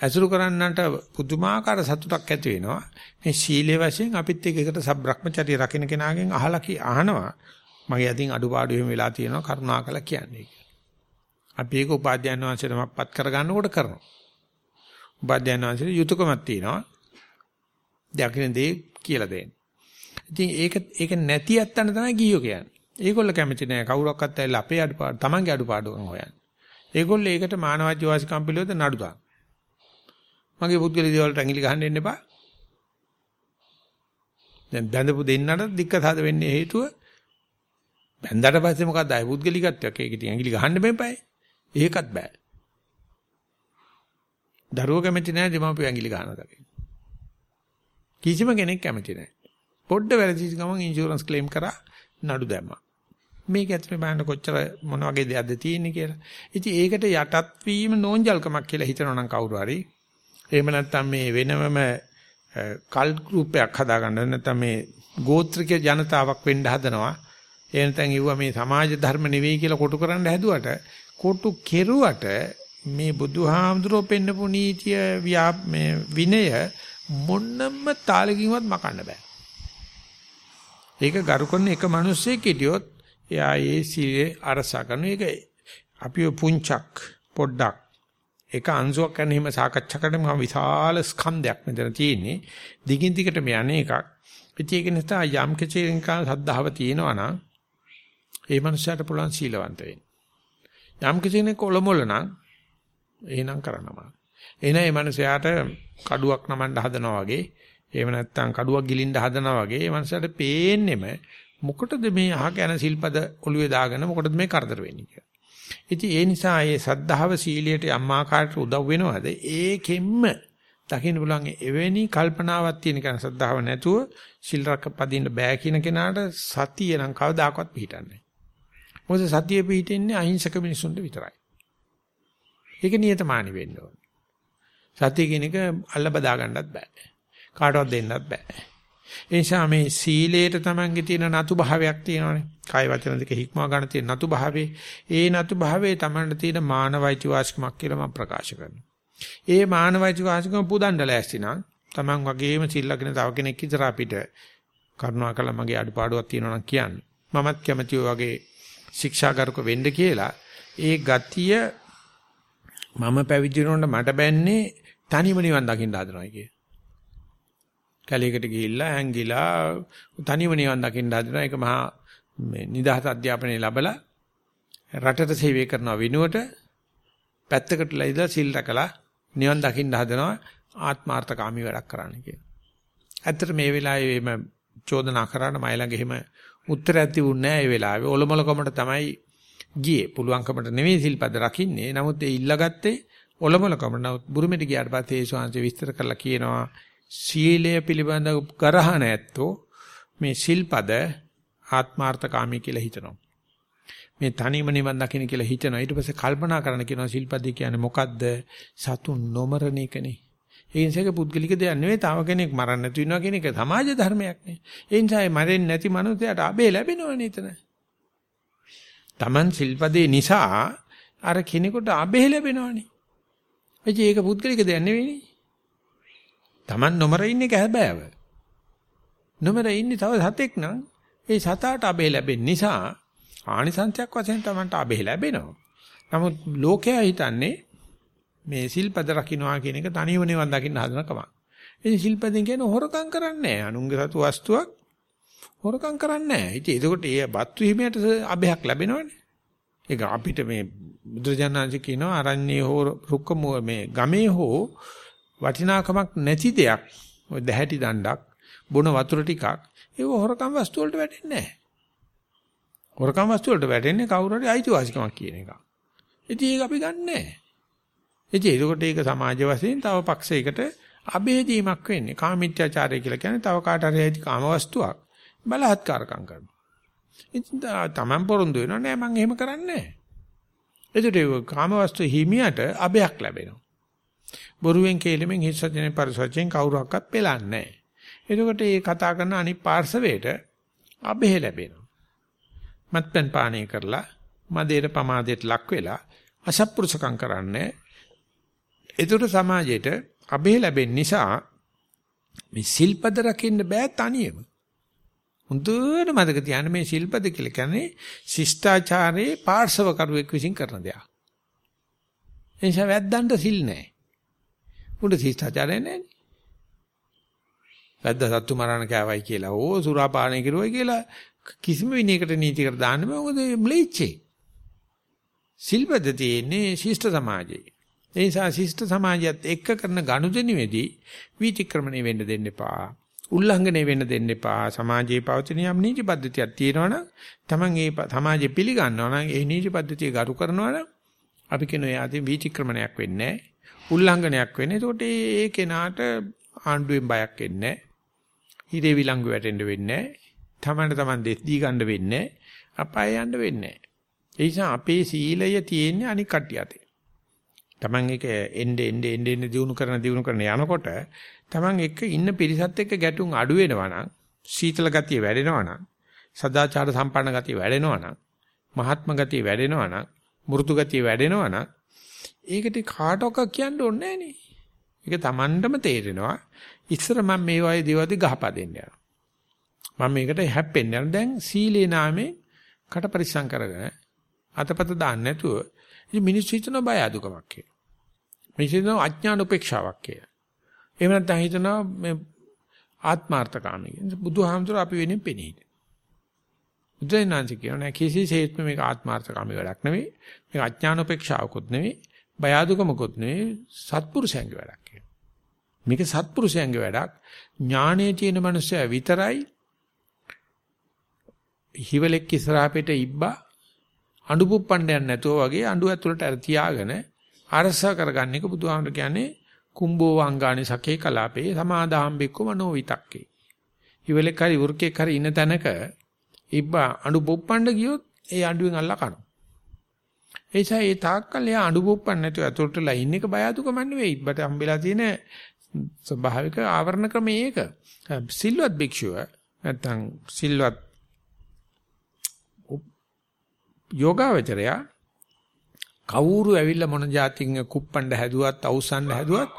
ඇසුරු කරන්නන්ට පුදුමාකාර සතුටක් ඇති වෙනවා. මේ සීලේ වශයෙන් අපිත් එක්ක එකට සබ්‍රක්‍මචර්ය රකින්න කෙනාගෙන් අහලා කි අහනවා. මගේ අතින් අඩුපාඩු එහෙම වෙලා තියෙනවා කරුණාකරලා කියන්නේ. අපි ඒක උපාධ්‍යයන් වහන්සේටමපත් කරගන්නකොට කරනවා. උපාධ්‍යයන් වහන්සේට යුතුයකමක් තියෙනවා. දකින්න දේ කියලා දෙන්න. ඉතින් ඒක ඒක නැති යත්තන තමයි ගියෝ කියන්නේ. ඒගොල්ල කැමති නෑ කවුරක්වත් ඇවිල්ලා අපේ අඩුපාඩු තමන්ගේ අඩුපාඩුකම් හොයන්න. ඒගොල්ල ඒකට මානවජ්‍ය වාසිකම් පිළිවෙත නඩු දාන. මගේ පුද්ගල දේවල්ට ඇඟිලි ගහන්න එන්න එපා. දැන් බැඳපු දෙන්නට දික්කසාද වෙන්නේ හේතුව බැඳලා පස්සේ මොකද්ද ආයි පුද්ගලිකත්වයක් ඒක ඉතින් ඇඟිලි ගහන්න බෑපයි. ඒකත් බෑ. දරුවෝ කැමති නෑ දෙමාපියෝ ඇඟිලි ගන්නවා දකින්න. කිසිම කෙනෙක් කැමති නෑ. පොඩ්ඩ වැරදිච්ච ගමන් ඉන්ෂුරන්ස් ක්ලේම් කරා නඩු දැම්මා. මේක ඇතුලේ බලන්න කොච්චර මොන වගේ දෙයක්ද තියෙන්නේ කියලා. ඉතින් ඒකට යටත් වීම නෝන්ජල්කමක් කියලා හිතනවා නම් කවුරු හරි. එහෙම නැත්නම් මේ වෙනමම කල් ගෲප් එකක් හදාගන්න නැත්නම් මේ ගෝත්‍රික ජනතාවක් වෙන්න හදනවා. ඒ නැත්නම් ඉවුවා මේ සමාජ ධර්ම නෙවෙයි කියලා කොටු කරන්න හැදුවට කොටු කෙරුවට මේ බුදුහාමුදුරුවෝ පෙන්නපු නීතිය මේ විනය මොන්නම තාලකින්වත් මකන්න බෑ. ඒක ගරු කරන එක මිනිස්සෙක් හිටියොත් එයා ඒ සීලේ අරසා කරන එක අපි පුංචක් පොඩ්ඩක්. එක අංශුවක් කරන හිම සාකච්ඡා කරන මහ විශාල ස්කන්ධයක් මෙතන තියෙන්නේ. දිගින් දිගට මේ අනේකක් ඉතින් ඒක නිසා යම් කෙචේකින් සද්ධාව තියෙනවා නම් ඒ මනුස්සයාට පුළුවන් සීලවන්ත වෙන්න. යම් කෙනෙක් කොළමොළ නම් එහෙනම් කරනවා එහෙනම් ඒ මනුස්සයාට කඩුවක් නමන්න හදනවා වගේ එහෙම නැත්නම් කඩුවක් ගිලින්න හදනවා වගේ ඒ මනසට පේන්නෙම මොකටද මේ අහක යන සිල්පද ඔළුවේ දාගෙන මොකටද මේ කරදර වෙන්නේ කියලා. ඉතින් ඒ නිසා මේ සද්ධාව සීලියට අම්මාකාරට උදව් වෙනවද? ඒකෙම්ම දකින්න පුළුවන් එවැනි කල්පනාවක් තියෙන කෙනා සද්ධාව නැතුව සිල් රැක පදින්න බෑ කියන කෙනාට සතිය නම් කවදාකවත් පිටින්නේ නැහැ. මොකද සතිය පිටින්නේ අහිංසක මිනිසුන්ට විතරයි. ඒක නියතමානී වෙන්න ඕනේ. සතිය කියන එක අල්ල බදා ගන්නත් බෑ. කාටවත් දෙන්නත් බෑ. ඒ නිසා මේ සීලයට තමන්ගේ තියෙන නතු භාවයක් තියෙනවානේ. කාය වචන දෙක හික්මවා ගන්න තියෙන නතු භාවේ. ඒ නතු භාවයේ තමන්ට තියෙන මානවයිති වාස්කමක් කියලා මම ප්‍රකාශ කරනවා. ඒ මානවයිති වාස්කම පුදණ්ඩ ලෑස්ති නම් තමන් වගේම සිල්ලගෙන තව කෙනෙක් ඉතර අපිට කරුණාකරලා මගේ අඩපාඩුවක් තියෙනවා නම් කියන්න. මමත් කැමති ඔය වගේ ශික්ෂාගාරක වෙන්න කියලා. ඒ ගතිය මම පැවිදි වෙනකොට මට බැන්නේ තනියම නිවන් දකින්න හදනවා කියේ. කැලේකට ගිහිල්ලා ඇංගිලා තනියම නිවන් දකින්න හදනවා. ඒක මහා මේ නිදහස් අධ්‍යාපනය ලැබලා රටට සේවය කරන වෙනුවට පැත්තකට ලයිදලා සිල් රැකලා නිවන් දකින්න හදනවා ආත්මార్థකාමී වැඩක් කරන්න කියන. ඇත්තට මේ වෙලාවේ එම චෝදනා කරාට මයි ළඟ එහෙම උත්තරයක් තිබුණේ නැහැ ඒ වෙලාවේ. ඔලොමලකමට තමයි ගියේ. පුළුවන්කමට නෙවෙයි සිල්පද රකින්නේ. නමුත් ඒ ඉල්ලගත්තේ ඔලොමලකමට. නමුත් බුරුමෙට ගියාට පස්සේ ඒ ශාන්ති විස්තර කරලා කියනවා සීලය පිළිබඳව කරහන ඇත්තෝ මේ සිල්පද ආත්මార్థකාමී කියලා හිතනවා. මේ තනියම නිවන් දකින්න කියලා හිතනවා. ඊට පස්සේ කල්පනා කරන කියනවා සිල්පද කියන්නේ මොකද්ද? සතුන් නොමරන එකනේ. ඒ නිසා ඒක පුද්ගලික දෙයක් නෙවෙයි. තව කෙනෙක් මරන්න නැතු වෙනවා කියන එක සමාජ ධර්මයක් නේ. ඒ නිසා මරෙන්නේ නැති මනුස්සයාට අබේ ලැබෙනවනේ එතන. Taman සිල්පදේ නිසා අර කෙනෙකුට අබේ ලැබෙනවනේ. එයි ඒක පුද්ගලික දෙයක් නෙවෙයිනේ. Taman නොමර ඉන්න එක හැබෑව. නොමර ඉන්නේ තව සතෙක් නම් ඒ සතාට අබේ ලැබෙන නිසා ආනිසංසයක් වශයෙන් Tamanට අබේ ලැබෙනවා. නමුත් ලෝකයා හිතන්නේ මේ සිල්පද රකින්නවා කියන එක තනියම නිවන් දකින්න හදන කමක්. ඉතින් සිල්පදෙන් කියන්නේ හොරකම් කරන්නේ නැහැ. අනුන්ගේ සතු වස්තුවක් හොරකම් කරන්නේ නැහැ. ඉතින් එතකොට ඒ බත් වීමයට අබයක් ලැබෙනවනේ. ඒක අපිට මේ බුදුරජාණන්සේ කියනවා අරන්නේ හෝ රුක්ක මේ ගමේ හෝ වටිනාකමක් නැති දෙයක් ඔය දැහැටි දණ්ඩක් බොන වතුර ටිකක් ඒව හොරකම් වස්තු වලට වැටෙන්නේ නැහැ. හොරකම් වස්තු වලට වැටෙන්නේ කවුරු හරි අයිතිවාසිකමක් කියන එක. ඉතින් ඒක අපි ගන්නෑ. ඉතින් ඒකට ඒක සමාජ වශයෙන් තව පක්ෂයකට අබේදීමක් වෙන්නේ. කාමීත්‍යාචාරය කියලා කියන්නේ තව කාට හරි ඇති කාම වස්තුවක් බලහත්කාරකම් කරනවා. ඉතින් තමන් පොරොන්දු වෙනවා නෑ මම එහෙම කරන්නේ නෑ. එතකොට කාම වස්තු හිමියට අබයක් ලැබෙනවා. බොරුවෙන් කේලෙමින් හිස් වචනේ පරිසවචෙන් කවුරක්වත් පෙලන්නේ නැහැ. එතකොට මේ කතා කරන අනිත් පාර්ශවයට අබේ ලැබෙනවා. මත්පැන් පානය කරලා මදේට පමාදයට ලක් වෙලා අසත්පුරුෂකම් කරන්නේ. ඒතර සමාජයට අබේ ලැබෙන නිසා මේ සිල්පද රකින්න බෑ තනියම. හොඳට මතක තියාගන්න මේ සිල්පද කියලා කියන්නේ ශිෂ්ටාචාරයේ පාර්ශව කරුවෙක් විසින් කරන දෙයක්. එනිසා වැද්දන්ට සිල් නැහැ. උඩ ශිෂ්ටාචාරය නැහැ. වැද්දා සත්තු මරණ කෑවයි කියලා ඕ සුරාපානය කරුවයි කියලා කිසිම විනයකට නීතියකට දාන්න බෑ මොකද ම්ලේච්චේ. සිල්පද තියෙන්නේ ශිෂ්ට සමාජයේ. ඒ නිසා ශිෂ්ට සමාජයත් එක්ක කරන ගනුදෙනුවේදී විචක්‍රමණය වෙන්න දෙන්න එපා. උල්ලංඝනය වෙන්න දෙන්න එපා. සමාජයේ පවතින යම් නීති පද්ධතියක් තියෙනවනම් Taman ඒ සමාජය පිළිගන්නවා නම් ඒ නීති පද්ධතිය ගරු කරනවා නම් අපි කියන එයාදී විචක්‍රමණයක් වෙන්නේ උල්ලංඝනයක් වෙන්නේ. ඒකට ඒ කෙනාට ආණ්ඩුවෙන් බයක් එන්නේ හිරේ විලංගු වැටෙන්න වෙන්නේ තමන්ට තමන් දෙස් දී ගන්න වෙන්නේ අපාය යන්න වෙන්නේ ඒ නිසා අපේ සීලය තියෙන්නේ අනික් කට්ටිය අතේ. තමන් එක එnde එnde එnde එnde දිනු කරන දිනු කරන යනකොට තමන් එක්ක ඉන්න පිරිසත් එක්ක ගැටුම් අඩු වෙනවා නම් සීතල ගතිය වැඩෙනවා නම් සදාචාර සම්පන්න ගතිය වැඩෙනවා නම් මහත්ම ගතිය වැඩෙනවා නම් මෘදු ගතිය වැඩෙනවා නම් ඒකට කාටෝක කියන්න ඕනේ නෑනේ. ඒක Tamanටම තේරෙනවා. ඉස්සර මම මේ වගේ දේවල්දි ගහපදින්න යනවා. මම මේකට හැප්පෙන්න යනවා. දැන් සීලේ නාමේ කට පරිස්සම් කරගෙන අතපත දාන්න නැතුව ඉතින් මිනිස්සු හිතන බය අදුකමක් කියලා. මිනිස්සු හිතන අඥාන උපේක්ෂාවක් කියලා. එහෙම නැත්නම් හිතනවා මේ ආත්මార్థකාමී. බුදුහාමුදුර අපි වෙනින් පෙනී හිටියා. බුදුරජාණන්සේ කියනවා කිසිසේත්ම මේක ආත්මార్థකාමී වැඩක් නෙවෙයි. මේක අඥාන උපේක්ෂාවකුත් නෙවෙයි. බය අදුකමකුත් නෙවෙයි. සත්පුරුෂයන්ගේ වැඩක් කියලා. මේක සත්පුරුෂයන්ගේ වැඩක්. ඥානයේ තියෙන මනුස්සයා විතරයි හිවලෙක් ඉස්සරහා පිට ඉබ්බා අඬු පුප්පණ්ඩයක් නැතුව වගේ අඬු ඇතුළට අර තියාගෙන අරසා කරගන්න එක බුදුහාමර කියන්නේ කුම්බෝ වංගානි සකේ කලාපේ සමාදාම් බික්ක මනෝ විතක්කේ. ඉවලෙක් හරි වෘකෙක් හරි ඉන්න තැනක ඉබ්බා අඬු පුප්පණ්ඩ ගියොත් ඒ අඬුවෙන් අල්ලා කනවා. එයිසා ඒ තාක්කල් එයා අඬු පුප්පන්න නැතුව ඇතුළට ලයින් එක බය අදුකම නෙවෙයි. ඉබ්බට හම්බෙලා තියෙන ස්වභාවික ආවරණ ක්‍රමය ඒක. සිල්වත් භික්ෂුව නැත්තම් සිල්වත් යෝගාවචරයා කවුරු ඇවිල්ලා මොන જાතින් කුප්පණ්ඩ හැදුවත් අවසන් හැදුවත්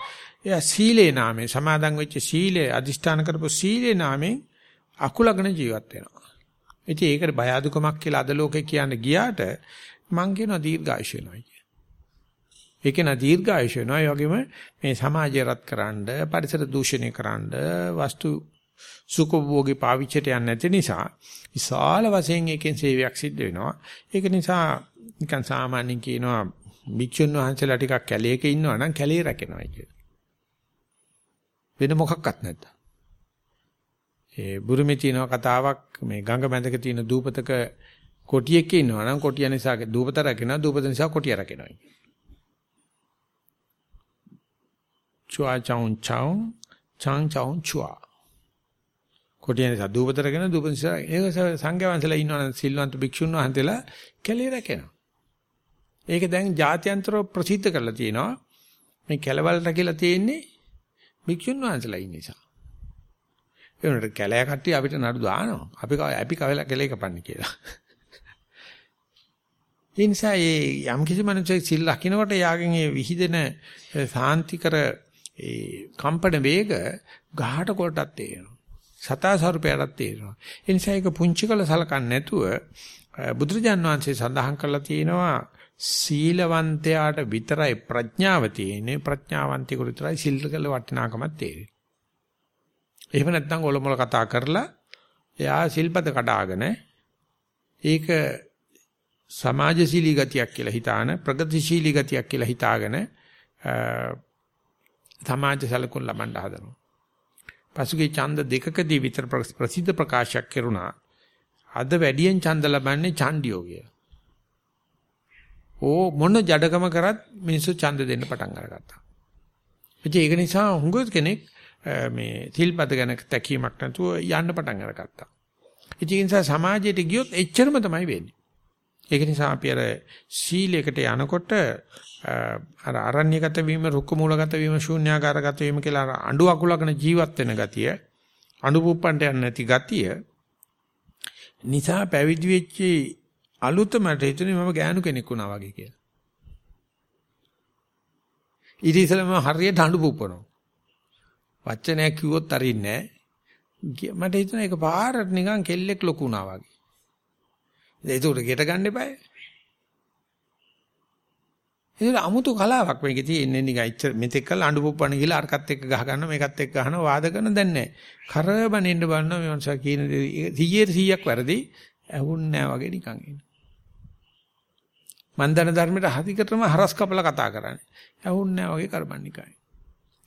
එයා සීලේ නාමයෙන් සමාදන් වෙච්ච සීලේ අදිෂ්ඨාන කරපු සීලේ නාමයෙන් අකුලගෙන ජීවත් වෙනවා. ඉතින් ඒකට බය අදුකමක් කියලා අද ලෝකේ කියන්න ගියාට මං කියනවා දීර්ඝායුෂ වෙනවා කියලා. ඒක නා දීර්ඝායුෂ වෙනවා. ඒ වගේම මේ සමාජය රත් කරන්න, පරිසර දූෂණය කරන්න, වස්තු සුඛභෝගී පාවිච්චයට යන්නේ නැති නිසා විශාල වශයෙන් එකෙන් සේවයක් සිද්ධ වෙනවා. ඒක නිසා නිකන් සාමාන්‍යයෙන් කියනවා භික්ෂුන් වහන්සේලා ටිකක් කැලේක ඉන්නවා නම් කැලේ රැකෙනවා කියලා. වෙන මොකක්වත් නැද්ද? ඒ බුරුමේ තියෙන කතාවක් මේ ගඟ මැදක තියෙන දූපතක කොටියෙක් ඉන්නවා නම් කොටිය නිසා දූපත රැකෙනවා දූපත නිසා කොටිය රැකෙනවා. චුවා චාන් චාන් චාන් චාන් චුවා කොටිය නිසා දූපත රැකෙනවා දූපත නිසා ඒක සංඝයා වහන්සේලා ඉන්නවනම් සිල්වන්ත භික්ෂුන් වහන්සේලා කැලේ රැකෙනවා. ඒක දැන් ජාත්‍යන්තරව ප්‍රසිද්ධ කරලා තියෙනවා. මේ කැලවල් රැකිලා තියෙන්නේ භික්ෂුන් වහන්සේලා ඉන්න නිසා. ඒ වුණාට කැලෑ කට්ටිය අපිට නඩු දානවා. අපි අපි කවලා කැලේ කපන්නේ කියලා. ඒ නිසා මේ යම් කිසි මනුස්සයෙක් සිල් රකින්නකොට යාගෙන් ඒ විහිදෙන සාන්තිකර ඒ කම්පන වේග ගහට කොටක් තේරෙනවා. සතා ස්වරූපයටත් තේරෙනවා. ඒ නිසා ඒක පුංචි කළ සලකන්නේ නැතුව බුදුරජාන් වහන්සේ සඳහන් කරලා තියෙනවා සීලවන්තයාට විතරයි ප්‍රඥාව තියෙන්නේ ප්‍රඥාවන්තයෙකුට විතරයි සිල් කළ වටිනාකමක් තේරෙන්නේ. එහෙම නැත්නම් ඔලොමල කතා කරලා එයා සිල්පද කඩාගෙන ඒක සමාජශීලී ගතියක් කියලා හිතාන ප්‍රගතිශීලී ගතියක් කියලා හිතාගෙන සමාජ සැලකුම් ලබන්න හදනවා. පසුගිය ඡන්ද දෙකකදී විතර ප්‍රසිද්ධ ප්‍රකාශයක් කෙරුණා. අද වැඩියෙන් ඡන්ද ලබන්නේ ඡන්දියෝ කියලා. ඕ මොන ජඩකම කරත් මිනිස්සු ඡන්ද දෙන්න පටන් අරගත්තා. ඒක නිසා හුඟ කෙනෙක් මේ තිල්පද ගැන තැකීමක් නැතුව යන්න පටන් අරගත්තා. ඒ නිසා සමාජයට ගියොත් එච්චරම තමයි වෙන්නේ. ඒක නිසා අපි අර සීලයකට යනකොට අර අරණ්‍යගත වීම, රුක්ක මූලගත වීම, ශූන්‍යාකාරගත වීම කියලා අඬු අකුලගෙන ජීවත් වෙන ගතිය, අනුපුප්පන්ට යන්නේ නැති ගතිය නිසා පැවිදි වෙච්ච අලුතමට හිතුනේ මම ගෑනු කෙනෙක් වුණා වගේ කියලා. ඊට ඉස්සෙල්ලා මම හරියට අනුපුප්පනවා. වචනයක් කිව්වොත් අරින්නේ නැහැ. මට හිතුණා ඒක පාරට නිකන් කෙල්ලෙක් ලොකු වුණා වගේ. ඒක උඩ ගෙට ගන්න එපායි. ඒක අමුතු කලාවක් මේකේ තියෙන්නේ නිකන් ඉච්ච මෙතෙක් කල් අඬු පුප්පණ ගිහලා අරකට එක්ක ගහ ගන්න මේකත් එක්ක ගහනවා වාද කරන දැන් නැහැ. කරබනින්න බලනවා මේ මනුස්සයා කියන දේ 100 100ක් වැරදි ඇහුන්නේ නැහැ වගේ නිකන් ඉන්නේ. මන්දන ධර්මයට හදිකටම හරස් කපලා කතා කරන්නේ. ඇහුන්නේ නැහැ වගේ කරබන්නිකයි.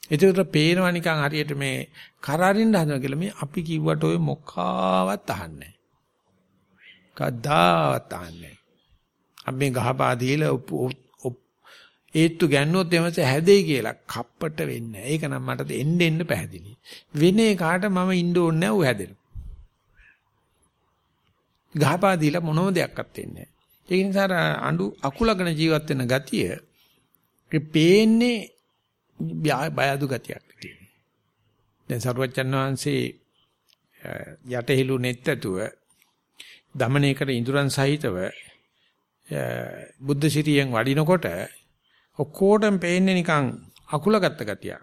ඒකට පේනවා නිකන් හරියට මේ කරාරින්න හදනවා කියලා මේ අපි කිව්වට ඔය මොකාවත් අහන්නේ නැහැ. කද්දාවත් අහන්නේ නැහැ. අපි ගහපා දීලා ඒත්තු ගන්නොත් එමස හැදෙයි කියලා කප්පට වෙන්නේ නැහැ. ඒක නම් මට එන්න එන්න පැහැදිලි. වෙන එකාට මම ඉන්න ඕනේ නැහැ ඌ හැදෙනවා. ගහපා දීලා මොනම දෙයක්වත් වෙන්නේ නැහැ. ඒ නිසා අඬු අකුලගෙන ජීවත් වෙන ගතිය ඒ පේන්නේ බය අඩු ගතියක් තියෙනවා. දැන් සරුවච්චන් වහන්සේ යටහිලු නෙත් ඇතුව දමණය කර ඉඳුරන් සහිතව බුද්ධ ශිරියෙන් වඩිනකොට ඔක්කොටම පේන්නේ නිකන් අකුලගත්ත ගතියක්.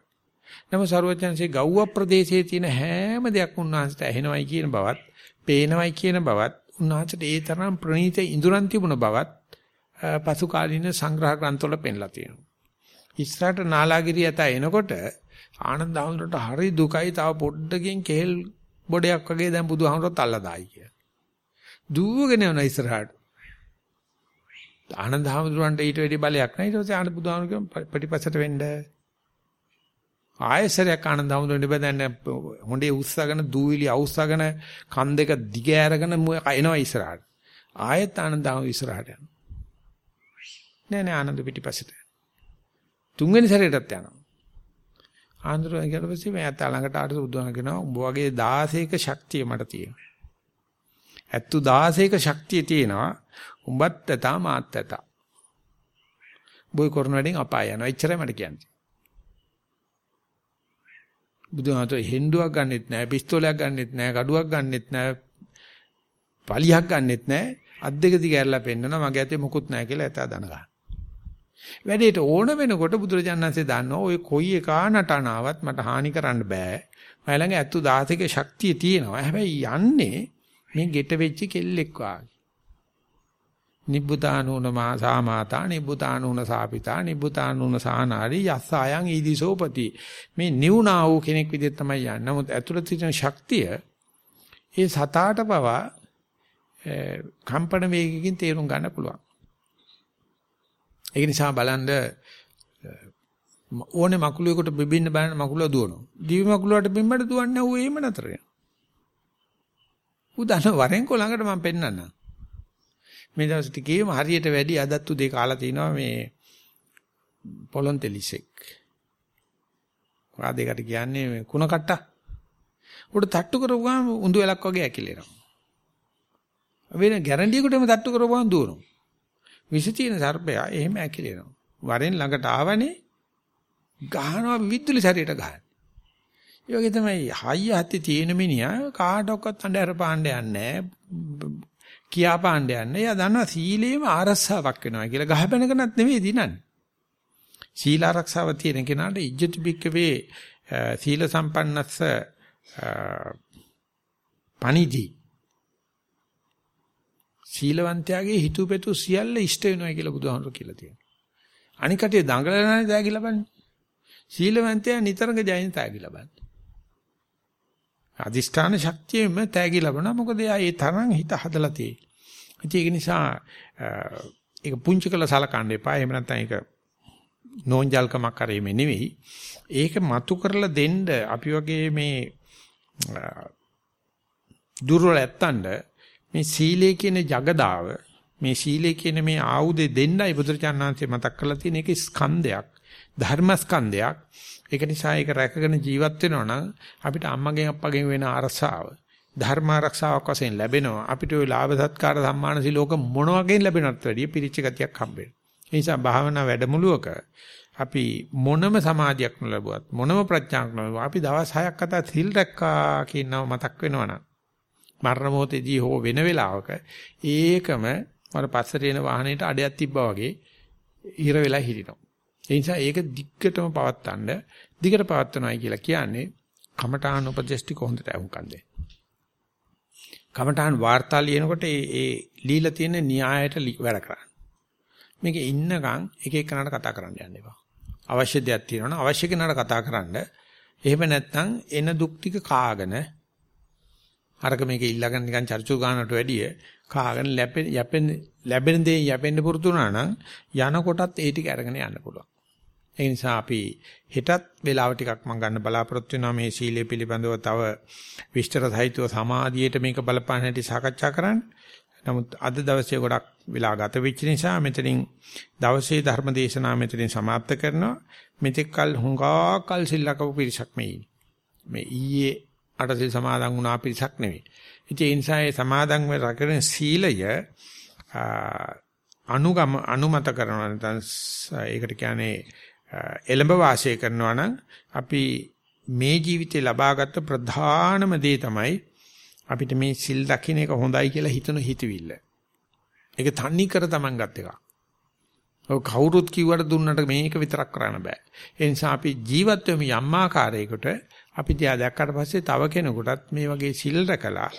නමුත් සරුවචන්සේ ගව්ව ප්‍රදේශයේ තියෙන හැම දෙයක් උන්වහන්සේට ඇහෙනවයි කියන බවත්, පේනවයි කියන බවත්, උන්වහන්සේට ඒ තරම් ප්‍රණීත ඉඳුරන් තිබුණ බවත් පසු කාලීන සංග්‍රහ ග්‍රන්ථවල පෙන්ලා තියෙනවා. ඉස්සරහට නාලාගිරිය යත එනකොට ආනන්ද හඳුනට හරි දුකයි තව පොඩ්ඩකින් කෙහෙල් බොඩයක් වගේ දැන් බුදුහාමරත් අල්ලා දායි කිය. දුවගෙන යන ඉස්සරහට ආනන්ද හැමදුරන්ට ඊට වැඩි බලයක් නැහැ. ඊට පස්සේ ආනන්ද බුදුහාමුදුරු කියන පිටිපස්සට වෙන්න. ආයෙසරයක් ආනන්ද හැමදුරන්ට බෙදන්න හොඬේ උස්සගෙන දූවිලි අවුස්සගෙන කන් දෙක දිග ඇරගෙන එනවා ඉස්සරහට. ආයෙත් ආනන්ද හැමදුරු ඉස්සරහට යනවා. නෑ නෑ ආනන්ද පිටිපස්සට. තුන්වෙනි සැරේටත් යනවා. ආන්දර ඊට පස්සේ මම ඇත්ත ළඟට ආට බුදුහාම කියනවා උඹ වගේ 16ක ශක්තිය මට තියෙනවා. ඇත්තු 16ක ශක්තිය තියෙනවා. උඹත් ඇතා මාත් ඇතා. බොයි කරන වැඩෙන් අපාය යනවා. එච්චරයි මට කියන්නේ. බුදුහාමතෝ හෙන්ඩුවක් ගන්නෙත් නැහැ, පිස්තෝලයක් ගන්නෙත් නැහැ, කඩුවක් ගන්නෙත් නැහැ, පලියක් ගන්නෙත් නැහැ. අත් දෙක දිග ඇරලා පෙන්නනවා මගේ ඇතේ මොකුත් නැහැ කියලා ඇතා දන ගන්න. වැඩේට ඕන වෙනකොට බුදුරජාණන්සේ දන්නවා ඔය කොයි එකා නටනාවත් මට හානි කරන්න බෑ. මම ළඟ ඇත්තු 16ක ශක්තිය තියෙනවා. හැබැයි යන්නේ මේ ගෙට වෙච්ච කෙල්ලෙක් වාගේ. නිබ්බුතානූන මාසා මාතා නිබ්බුතානූන සාපිතා නිබ්බුතානූන සානාරි යස්සායන් ඊදිසෝපති මේ නිවුනා වූ කෙනෙක් විදිහට තමයි යන්නේ. නමුත් ඇතුළත තියෙන ශක්තිය ඒ සතාට පවා කම්පන වේගකින් තේරුම් ගන්න පුළුවන්. ඒක නිසා බලන්න ඕනේ මකුලුවෙකුට බිබින්න බලන්න මකුලුව දුවනවා. දිවි මකුලුවට බිම්බට දුවන්නේ ඌ එහෙම නතර වෙනවා. ඌ දන්න වරෙන් කොළඟට මම පෙන්නන්නම්. මේ දවස් ටිකේම හරියට වැඩි අදත්තු දෙක කාලා තිනවා මේ පොලොන්තෙලිසෙක්. වා දෙකට කියන්නේ කුණ කට්ට. උඩ තට්ටු කරපුවාම උඳු වෙලක් වගේ ඇකිලෙනවා. වෙන ගැරන්ඩියකටම තට්ටු කරපුවාම දුවනවා. විස තියෙන සර්පයා එහෙම ඇකිලෙනවා. වරෙන් ළඟට ආවනේ ගහනවා විදුලි සැරයට ගහන. ඒ වගේ තමයි හයිය හත්ති තියෙන මිනිහා කාටවත් අnder පාණ්ඩ යන්නේ නැහැ. කියා පාණ්ඩ යන්නේ. එයා දන්නවා සීලේම ආරස්සාවක් වෙනවා කියලා ගහබැනකනත් නෙවෙයි දිනන්නේ. සීල ආරක්ෂාව තියෙන කෙනාට ඉජ්ජති බික්කවේ සීල සම්පන්නස්ස පණිදි සීලවන්තයාගේ හිතුවපෙතු සියල්ල ඉෂ්ට වෙනවා කියලා බුදුහාමුදුරුවෝ කියලා තියෙනවා. අනිකටේ දඟලනානේ තෑගි ලබන්නේ. සීලවන්තයා නිතරම ජයන තෑගි ලබන්නේ. අදිෂ්ඨාන ශක්තියෙම තෑගි ලබනවා. මොකද එයා ඒ තරම් හිත හදලා තියෙන්නේ. ඒක නිසා ඒක පුංචි කළ සලකන්න එපා. එහෙම නැත්නම් ඒක නෝන්ජල්කමක් කරෙන්නේ නෙවෙයි. ඒක මතු කරලා දෙන්න අපි වගේ මේ දුර්වල ඇත්තන්ට මේ සීලය කියන జగදාව මේ සීලය කියන මේ ආයුධය දෙන්නයි බුදුරජාණන්සේ මතක් කරලා තියෙන එක ස්කන්ධයක් ධර්ම ස්කන්ධයක් ඒක නිසා ඒක රැකගෙන ජීවත් වෙනවා නම් අපිට අම්මගෙන් අප්පගෙන් වෙන අරසාව ධර්ම ආරක්ෂාවක් වශයෙන් ලැබෙනවා අපිට ওই ලාභ සත්කාර සම්මාන සිලෝක මොන වගේන් ලැබෙනවත් වැඩිය පිරිච්ච ගතියක් හම්බෙනවා ඒ නිසා භාවනා වැඩමුළුවක අපි මොනම සමාධියක් නොලබුවත් මොනම ප්‍රඥාවක් නොලබුවත් අපි දවස් 6ක් අතර සිල් රැක්කා කියනව මතක් වෙනවනම් මරණ මොහොතේදී හෝ වෙන වෙලාවක ඒකම මර පස්සට එන වාහනේට අඩයක් තිබ්බා වගේ ඉර වෙලා හිටිනවා. ඒ නිසා ඒක දිග්ගටම පවත්තන්න දිගට පවත්වනවායි කියලා කියන්නේ කමඨාන උපදේශටි කොහොමද අහුම්කම් දෙන්නේ. කමඨාන් වාර්තා ලියනකොට ඒ ඒ ලීලා තියෙන න්‍යායයට වැඩ කරන්න. මේක ඉන්නකම් එක එකනට කතා කරන්න යන්න එපා. අවශ්‍ය දෙයක් තියෙනවනම් අවශ්‍ය කෙනාට කතා කරන්න. එහෙම නැත්නම් එන දුක් ටික කාගෙන අරක මේක ඊළඟ නිකන් චර්චු ගන්නට වැඩිය කාගෙන ලැබෙන යැපෙන ලැබෙන දේ යැපෙන්න පුරුදු වුණා නම් යනකොටත් ඒ ටික අරගෙන යන්න පුළුවන්. ඒ නිසා අපි හෙටත් වෙලාව ටිකක් මම ගන්න බලාපොරොත්තු වෙනවා මේ සීලය පිළිබඳව තව විස්තර සහිතව සමාධියට මේක බලපාන හැටි සාකච්ඡා කරන්න. නමුත් අද දවසේ ගොඩක් වෙලා ගත වෙච්ච නිසා මෙතනින් දවසේ ධර්ම දේශනාව මෙතනින් સમાપ્ત කරනවා. මෙතෙක් කල් හුඟා කල් සිල්ලකපු පිරිසක් මේ මේ ඊයේ අටසිල් සමාදන් වුණා පිරිසක් නෙවෙයි. ඉතින් ඒ නිසා ඒ සමාදන් වෙ රකින සීලය අනුගම අනුමත කරනවා නැත්නම් ඒකට කියන්නේ එළඹ වාසය කරනවා නම් අපි මේ ජීවිතේ ලබාගත් ප්‍රධානම දේ තමයි අපිට මේ සිල් දකින්න එක හොඳයි කියලා හිතන හිතවිල්ල. ඒක තන්නේ කර තමන් ගත් එකක්. ඔව් කවුරුත් කිව්වට දුන්නට මේක විතරක් කරන්න බෑ. ඒ නිසා අපි ජීවත් වෙමු යම් ආකාරයකට අපි තියා දැක්කට පස්සේ තව කෙනෙකුටත් මේ වගේ සිල් රැකලා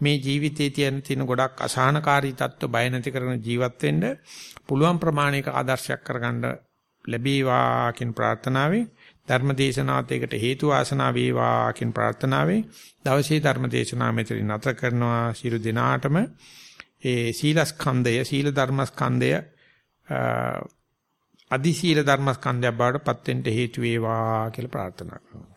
මේ ජීවිතයේ තියෙන තියෙන ගොඩක් අසහනකාරී තත්ත්ව බය නැති කරන ජීවත් වෙන්න පුළුවන් ප්‍රමාණයක ආදර්ශයක් කරගන්න ලැබේවා කියන ප්‍රාර්ථනාවෙන් ධර්ම දේශනාවත් ඒකට හේතු වාසනා වේවා කියන ප්‍රාර්ථනාවෙන් දවසේ ධර්ම දේශනාව මෙතනින් නැතර කරනවා ශිරු දිනාටම. ඒ සීලස්කන්ධය සීල ධර්මස්කන්ධය අදි සීල ධර්මස්කන්ධය බවට පත් වෙන්න හේතු වේවා කියලා ප්‍රාර්ථනා කරනවා.